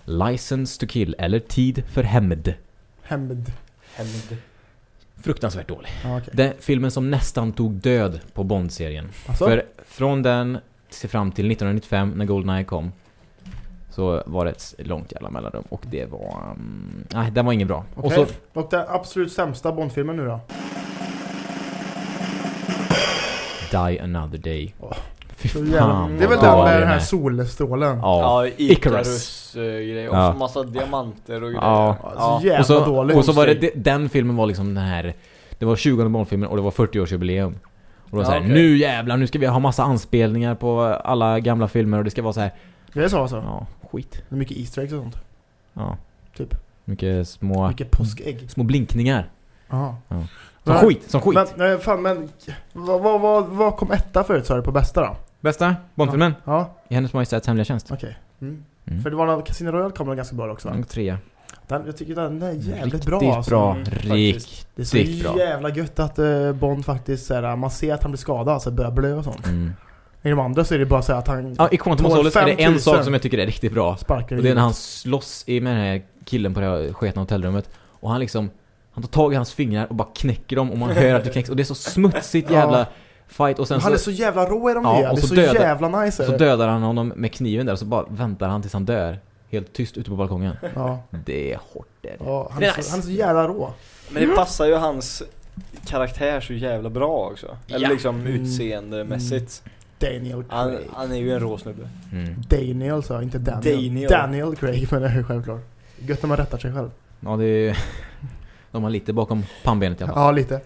B: License to kill, eller Tid för hämnd.
A: Hämnd.
C: Hämnd.
B: Fruktansvärt dålig.
A: Ja, okej.
B: Den filmen som nästan tog död på Bond-serien.
A: Alltså,
B: För från den till fram till 1995 när Goldeneye kom så var det ett långt jävla mellanrum och det var... mm, nej, den var ingen bra.
A: okej.
B: Och så...
A: Och den absolut sämsta Bondfilmen nu då?
B: Die Another Day. Fy
A: Så
B: fan
A: det är väl den med den här
B: är.
A: solstrålen?
B: Ja.
C: Ja,
B: Icarus.
C: Icarus-grejer. Och
B: Ja.
C: massa diamanter och grejer.
B: Ja.
A: Ja, så jävla
B: Och så,
A: dålig.
B: och så var det, den filmen var liksom den här... Det var 20 Bondfilmen och det var 40-årsjubileum. Och då var
C: Ja,
B: så här,
C: okej.
B: nu jävlar, nu ska vi ha massa anspelningar på alla gamla filmer och det ska vara så här,
A: Det är så alltså?
B: ja, skit.
A: Det är mycket Easter eggs och sånt.
B: Ja.
A: Typ.
B: Mycket små,
A: Mycket påskägg.
B: små blinkningar.
A: Jaha.
B: Ja. Som
A: Men-
B: skit, som skit.
A: Men, nej, fan men, vad, vad, vad, vad kom etta förut sa du på bästa då?
B: Bästa Bondfilmen?
A: Ja,
B: I Hennes Majestäts Hemliga Tjänst.
A: okej. Mm.
B: Mm.
A: För det var när Casino Royale kom den ganska bra också.
B: Och trea.
A: Den, jag tycker den är jävligt
B: Riktigt
A: bra alltså.
B: bra.
C: Mm,
B: Riktigt
A: Det är så
B: bra.
A: jävla gött att eh, Bond faktiskt såhär, man ser att han blir skadad, alltså börjar blö och sånt.
B: Mm.
A: I de andra så är det bara så att han
B: Ja, i Quantum of Solace är det en
A: 5000.
B: sak som jag tycker är riktigt bra.
A: sparkar
B: Och det är när han slåss i med den här killen på det här sketna hotellrummet. Och han liksom, han tar tag i hans fingrar och bara knäcker dem och man hör att det knäcks. Och det är så smutsigt
A: Ja.
B: jävla fight. Och sen
A: Han är
B: så,
A: så jävla rå i de
B: Ja, och
A: det är
B: så
A: så
B: dödar-
A: jävla nice
B: så dödar han honom med kniven där och så bara väntar han tills han dör. Helt tyst ute på balkongen.
A: Ja,
B: Det är hårt det. är det.
A: ja han,
B: Det
A: är så,
B: nice.
A: han är så jävla rå.
C: Men det passar ju hans karaktär så jävla bra också. Eller
B: Ja.
C: liksom
A: Mm. Daniel
C: Han,
A: Craig.
C: han är ju en rå snubbe.
B: Mm.
A: Daniel sa inte Daniel.
C: Daniel.
A: Daniel Craig men det är självklart. Gött när man rättar sig själv.
B: Ja, det är... De har lite bakom pannbenet i alla fall.
A: Ja, lite.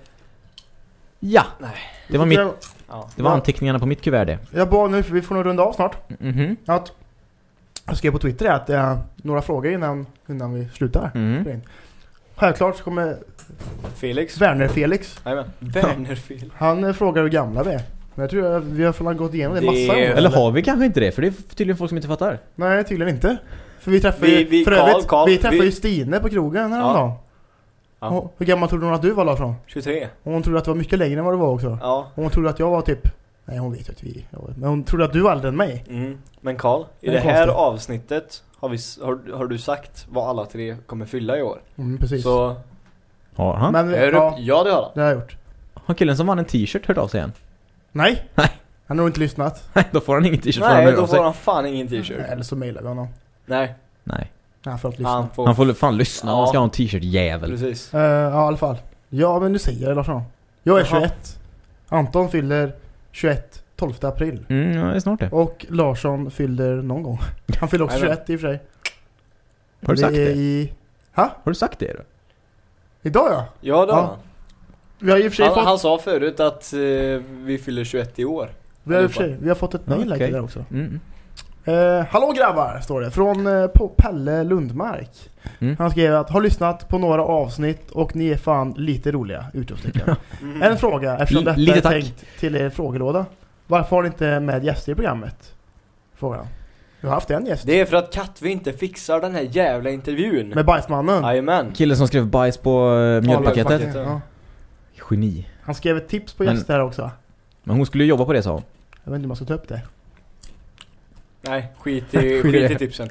B: Ja!
C: Nej.
B: Det var, mitt,
A: Jag,
C: Ja.
B: det var
A: Ja.
B: anteckningarna på mitt kuvert det.
A: jag bad nu, för vi får nog runda av snart.
B: Mhm.
A: Att jag skrev på Twitter att det är några frågor innan, innan vi slutar.
B: Mm.
A: Självklart så kommer
C: Felix?
A: Werner Felix.
C: Jajamän. Werner Felix.
A: Han eh, frågar hur gamla vi är. Men jag tror att vi har fan gått igenom det,
C: Det-
A: massa gånger.
B: Eller har vi kanske inte det? För det är tydligen folk som inte fattar.
A: Nej, tydligen inte. För vi träffade
C: Vi-
A: ju,
C: vi-
A: för
C: Carl,
A: övrigt,
C: Carl,
A: vi träffade
C: vi-
A: ju Stine på krogen häromdagen.
C: Ja.
A: Och Hur gammal trodde hon att du var Larsson?
C: 23.
A: Och hon trodde att det var mycket längre än vad du var också.
C: Ja.
A: Och hon trodde att jag var typ... Nej hon vet ju att vi... Men hon trodde att du var äldre än mig.
C: Mm. Men Karl, i
A: Det
C: det
A: är
C: här
A: konstigt.
C: avsnittet har, vi, har, har du sagt vad alla tre kommer fylla i år.
A: Mm, precis.
C: Så,
B: Har han?
A: Men,
C: är du,
A: ja,
C: ja det har han.
A: det har jag gjort.
B: Har killen som vann en t-shirt hört av sig än?
A: Nej!
B: Nej.
A: Han har nog inte lyssnat.
B: Nej, då får han ingen t-shirt
C: Nej, då får han fan ingen t-shirt.
A: Eller så mailar vi honom.
C: Nej,
B: Nej.
A: Han får lyssna.
C: han får...
B: Han får fan lyssna om
C: Ja.
B: han ska ha en t-shirt jävel.
C: Precis.
A: Eh, ja, i alla fall. Ja, men nu säger det Larsson. Jag är
C: Jaha.
A: 21. Anton fyller 21 12 april.
B: Mm, ja, det är snart det.
A: Och Larsson fyller någon gång. Han fyller också
C: Jajamän.
A: 21 i och för sig.
B: Har du sagt
A: är
B: det?
A: I... Ha?
B: Har du sagt det då?
A: Idag ja.
C: Ja det har
A: Ja.
C: Han.
A: Vi har i och för sig
C: Han,
A: fått...
C: han sa förut att eh, vi fyller 21 i år.
A: vi, har i och för sig, vi har fått ett
B: Okej.
A: okay. där också.
B: Mm.
A: Eh, hallå grabbar, står det. Från eh, Pelle Lundmark.
B: Mm.
A: Han skrev att har lyssnat på några avsnitt och ni är fan lite roliga. Utropstecken.
C: Mm.
A: en fråga, eftersom
B: L-
A: detta
B: lite
A: är
B: tack.
A: tänkt till er frågelåda. Varför har ni inte med gäster i programmet? Frågar han. Vi har haft en gäst.
C: Det är för att Katvi inte fixar den här jävla intervjun.
A: Med Bajsmannen.
C: Jajamän.
B: Killen som skrev bajs på mjölkpaketet.
C: Mjölkpaketet.
A: Ja.
B: Geni.
A: Han skrev ett tips på
B: Men-
A: gäster här också.
B: Men hon skulle ju jobba på det sa hon.
A: Jag vet inte om man ska ta upp det.
C: Nej, skit i,
B: Skit i
C: skit i
B: det.
C: tipsen.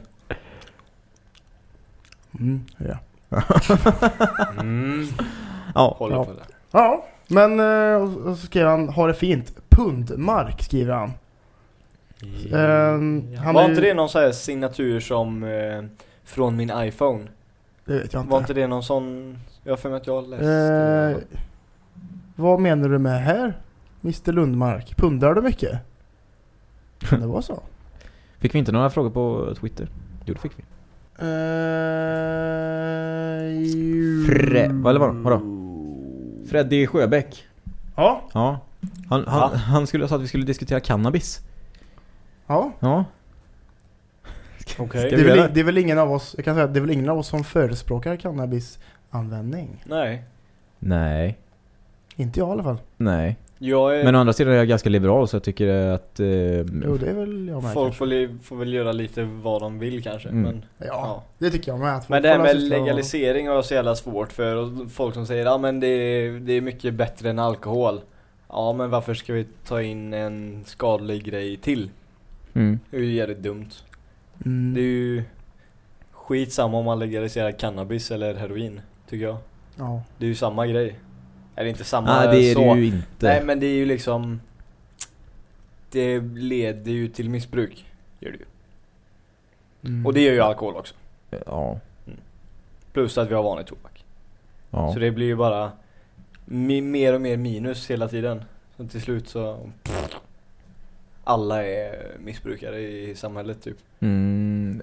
A: Mm, ja.
C: Mm.
B: Ja.
C: Håller
A: Ja.
C: på det.
A: ja, men eh, och så skrev han ha det fint. Pundmark skriver han. Ehm, han
C: var
A: är-
C: inte det någon sån här signatur som eh, från min iPhone?
A: Det vet jag inte.
C: Var inte det någon sån? Jag har för mig att jag har läst
A: Eh,
C: det.
A: Vad menar du med här? Mr Lundmark? Pundar du mycket? Kan det vara så?
B: Fick vi inte några frågor på Twitter? Jo, det fick vi. Fre... Vad vadå? Vadå? Freddy Sjöbäck.
A: Ja,
B: Ja. Han, han,
C: Ja.
B: han skulle sa att vi skulle diskutera cannabis.
A: ja.
B: Ja.
C: Okej.
A: Det är, väl, det är väl ingen av oss, jag kan säga att det är väl ingen av oss som förespråkar cannabisanvändning.
C: Nej.
B: Nej.
A: Inte jag i alla fall.
B: Nej.
C: Jag är...
B: Men å andra sidan är jag ganska liberal så jag tycker att... Eh,
A: Jo, det är väl jag med
C: Folk
A: kanske.
C: får, li- får väl göra lite vad de vill kanske.
B: Mm.
C: Men,
A: Ja,
C: ja.
A: det tycker jag med. Att
C: men det här med legalisering har jag så jävla svårt för. Och folk som säger ja men det är, det är mycket bättre än alkohol. Ja men varför ska vi ta in en skadlig grej till?
B: mm.
C: Det är ju jävligt dumt.
A: Mm.
C: Det är ju skitsamma om man legaliserar cannabis eller heroin, tycker jag.
A: Ja.
C: Det är ju samma grej. Eller inte samma
B: Nej, det är
C: så.
B: det ju inte.
C: Nej men det är ju liksom Det leder ju till missbruk. Gör det ju.
A: Mm.
C: Och det gör ju alkohol också.
B: Ja.
C: Plus att vi har vanlig tobak.
B: Ja.
C: Så det blir ju bara mer och mer minus hela tiden. Så till slut så alla är missbrukare i samhället typ.
B: Mm.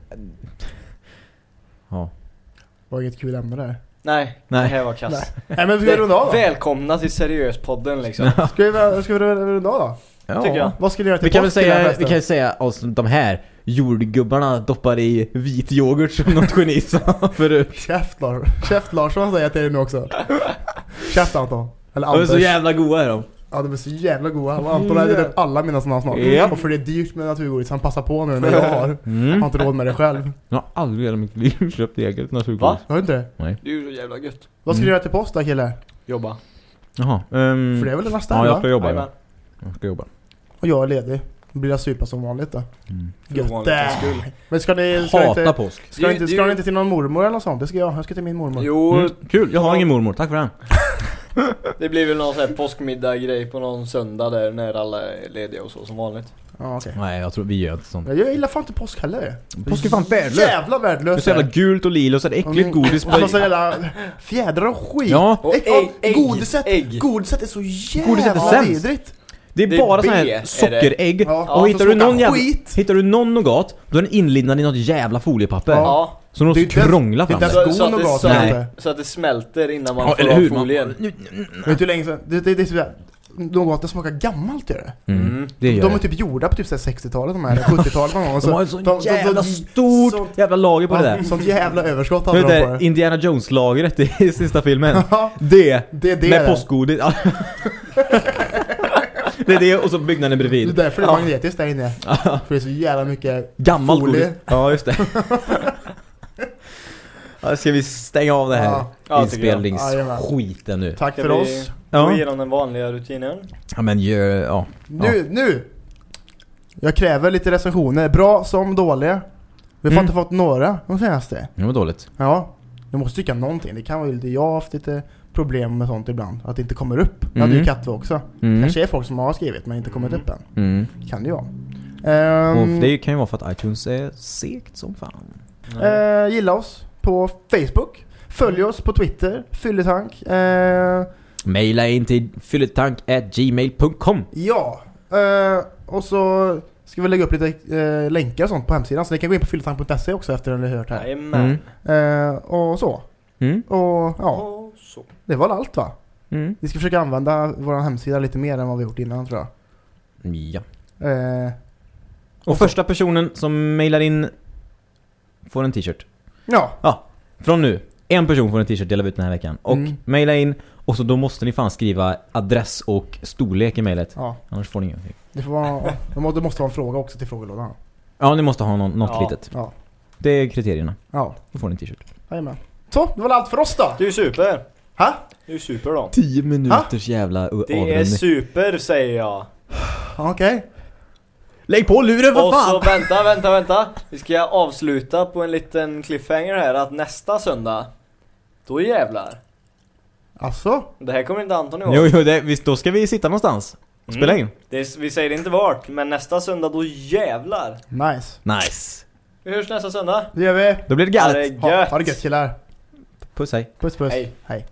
B: Ja.
A: Det var inget kul ämne där.
C: Nej,
B: Nej.
C: det här var kass.
A: Nej. Nej men ska vi runda av då?
C: Välkomna till Seriöspodden liksom.
A: Ska vi, ska vi runda av då?
B: ja.
C: Tycker jag.
A: Vad ska ni göra till
B: Vi kan väl säga, vi kan ju säga oss de här jordgubbarna doppar i vit yoghurt som något geni sa förut.
A: Käft Lars. Käft Larsson säger jag till dig nu också. Käft Anton. Eller
B: De är
A: Anders.
B: så jävla goda är de.
A: Ja de är så jävla goda. Anton har ätit upp alla mina sådana snart.
B: Ja.
A: Och för det är dyrt med naturgodis, han passar på nu när jag har.
B: Mm.
A: Jag har inte råd med det själv.
B: Jag har aldrig i hela mitt liv köpt eget naturgodis.
C: Va?
A: Har du inte det?
C: Det är ju så jävla gött.
A: Vad ska
B: Mm.
A: du göra till påsk då kille?
C: Jobba.
B: Jaha. ehm,
A: För det är väl nästa
B: Ja, jag ska jobba. Ja. Jag ska jobba.
A: Och jag är ledig. Då blir jag supa som vanligt då.
B: Mm.
A: Gött det. Men ska ni, ska ni
B: Hatar
A: inte,
B: påsk.
A: ska ni inte,
C: Det-
A: ska
C: det-
A: ni inte till någon mormor eller något sånt? Det ska jag, jag ska till min mormor.
C: Jo,
B: Mm. Kul, jag har ingen mormor. Tack för den.
C: det blir väl någon sån här påskmiddag grej på någon söndag där när alla är lediga och så som vanligt.
A: Ja okej.
B: Nej, jag tror vi gör inte sånt.
A: Jag gillar fan inte påsk heller.
B: Påsk är fan värdelöst.
A: Jävla
B: Det är så jävla gult och lila och så är det äckligt godis
A: Och så jävla fjädrar och skit.
B: Ja,
C: Och ägg, ägg,
A: godiset,
C: ägg.
A: godiset är så jävla
B: Godiset är sämst.
A: vidrigt.
B: det är
C: Det är
B: bara sån
C: B, är
B: här
C: det.
B: sockerägg.
A: Ja,
B: och
A: så
B: hittar du
A: smakar
B: någon jävla...
A: skit.
B: Hittar du någon nougat, då är den inlindad i något jävla foliepapper.
A: Ja.
C: Ja,
B: Så de
A: Det är
B: måste krångla
A: det är
B: fram det.
C: Så- så
A: god
C: att det-
A: nougat
C: så-
A: är
B: Nej.
A: inte.
C: så att det smälter innan man
B: Ja,
C: får
B: eller
C: av
B: hur?
C: folien.
B: Man,
A: Vet du hur länge sedan? Det, det, det är sådär, nougaten smakar gammalt gör det.
B: mm,
C: Mm.
B: det gör
A: De är
B: det.
A: typ gjorda på typ så här 60-talet de här, eller 70-talet någon gång. och
B: De har ett
A: de-
B: sånt
A: de- de-
B: jävla
A: de-
B: stort
A: sånt-
B: jävla lager på det där.
A: Sånt jävla överskott hade de på
B: det. Indiana Jones-lagret i sista filmen.
A: Ja,
B: Det!
A: det är det.
B: med. Ja. det är det och så byggnaden
A: Det är
B: bredvid.
A: därför det är
B: Ja.
A: magnetiskt där inne. För det är så jävla mycket
B: Gammalt
A: folie.
B: godis. Ja, just det. ja, ska vi stänga av det här
A: Ja.
B: Inspelningsskiten nu?
A: Tack
C: Ska
A: för
C: vi
A: oss.
C: gå
B: Ja.
C: igenom den vanliga rutinen?
B: Ja, men gör... Ja.
A: Nu, nu! Jag kräver lite recensioner, bra som dåliga. Vi har
B: Mm.
A: inte fått några de senaste.
B: Det var dåligt.
A: Ja, du måste tycka någonting. Det kan vara lite, jag har haft lite problem med sånt ibland. Att det inte kommer upp. Det hade ju
B: Mm.
A: Katve också.
B: Mm.
A: Kanske är folk som har skrivit men inte kommit upp än.
B: Mm.
A: Kan det ju vara.
B: Och
A: Ehm,
B: det kan ju vara för att iTunes är segt som fan.
A: eh, gilla oss på Facebook. Följ oss på Twitter, Fylletank. Eh,
B: Maila in till fylletank@gmail.com.
A: ja, eh, och så ska vi lägga upp lite eh, länkar och sånt på hemsidan. Så ni kan gå in på fylletank.se också efter att ni har hört här.
C: Jajamän.
B: Mm.
A: Eh, och så.
B: Mm.
A: Och ja,
C: Och så.
A: det var allt va?
B: Mm.
A: Vi ska försöka använda vår hemsida lite mer än vad vi gjort innan tror jag.
B: Ja.
A: Eh,
B: Och första personen som mailar in får en t-shirt.
A: Ja,
B: Från nu. En person får en t-shirt delar vi ut den här veckan. Och
A: Mm.
B: maila in. Och så då måste ni fan skriva adress och storlek i mailet.
A: ja.
B: Annars får ni ingenting.
A: Det, får vara, det må- det måste vara en fråga också till frågelådan.
B: Ja, ni måste ha någon, något
C: Ja.
B: litet.
A: Ja,
B: Det är kriterierna.
A: ja.
B: Då får ni en t-shirt.
A: Jajamän. Så, det var allt för oss då.
C: Du är super.
A: Ha?
C: Du är super då.
B: 10 minuters jävla u-
C: Det är
B: avrundning.
C: super säger jag.
A: Ja, Okej.
B: Lägg på luren för
C: Och så
B: fan!
C: vänta, vänta, vänta. Vi ska avsluta på en liten cliffhanger här att nästa söndag, då jävlar.
A: Alltså?
C: Det här kommer inte Anton ihåg.
B: Jo, jo, det, visst, då ska vi sitta någonstans. och Spela
C: Mm.
B: in.
C: Det är, vi säger inte vart, men nästa söndag då jävlar.
A: Nice.
B: Nice.
C: Vi hörs nästa söndag.
A: Det gör vi.
B: Då blir det
C: Ha det
B: galet.
A: Ha,
C: gött.
A: ha det gött killar.
B: Puss hej.
A: Puss puss.
C: Hej.
A: Hej.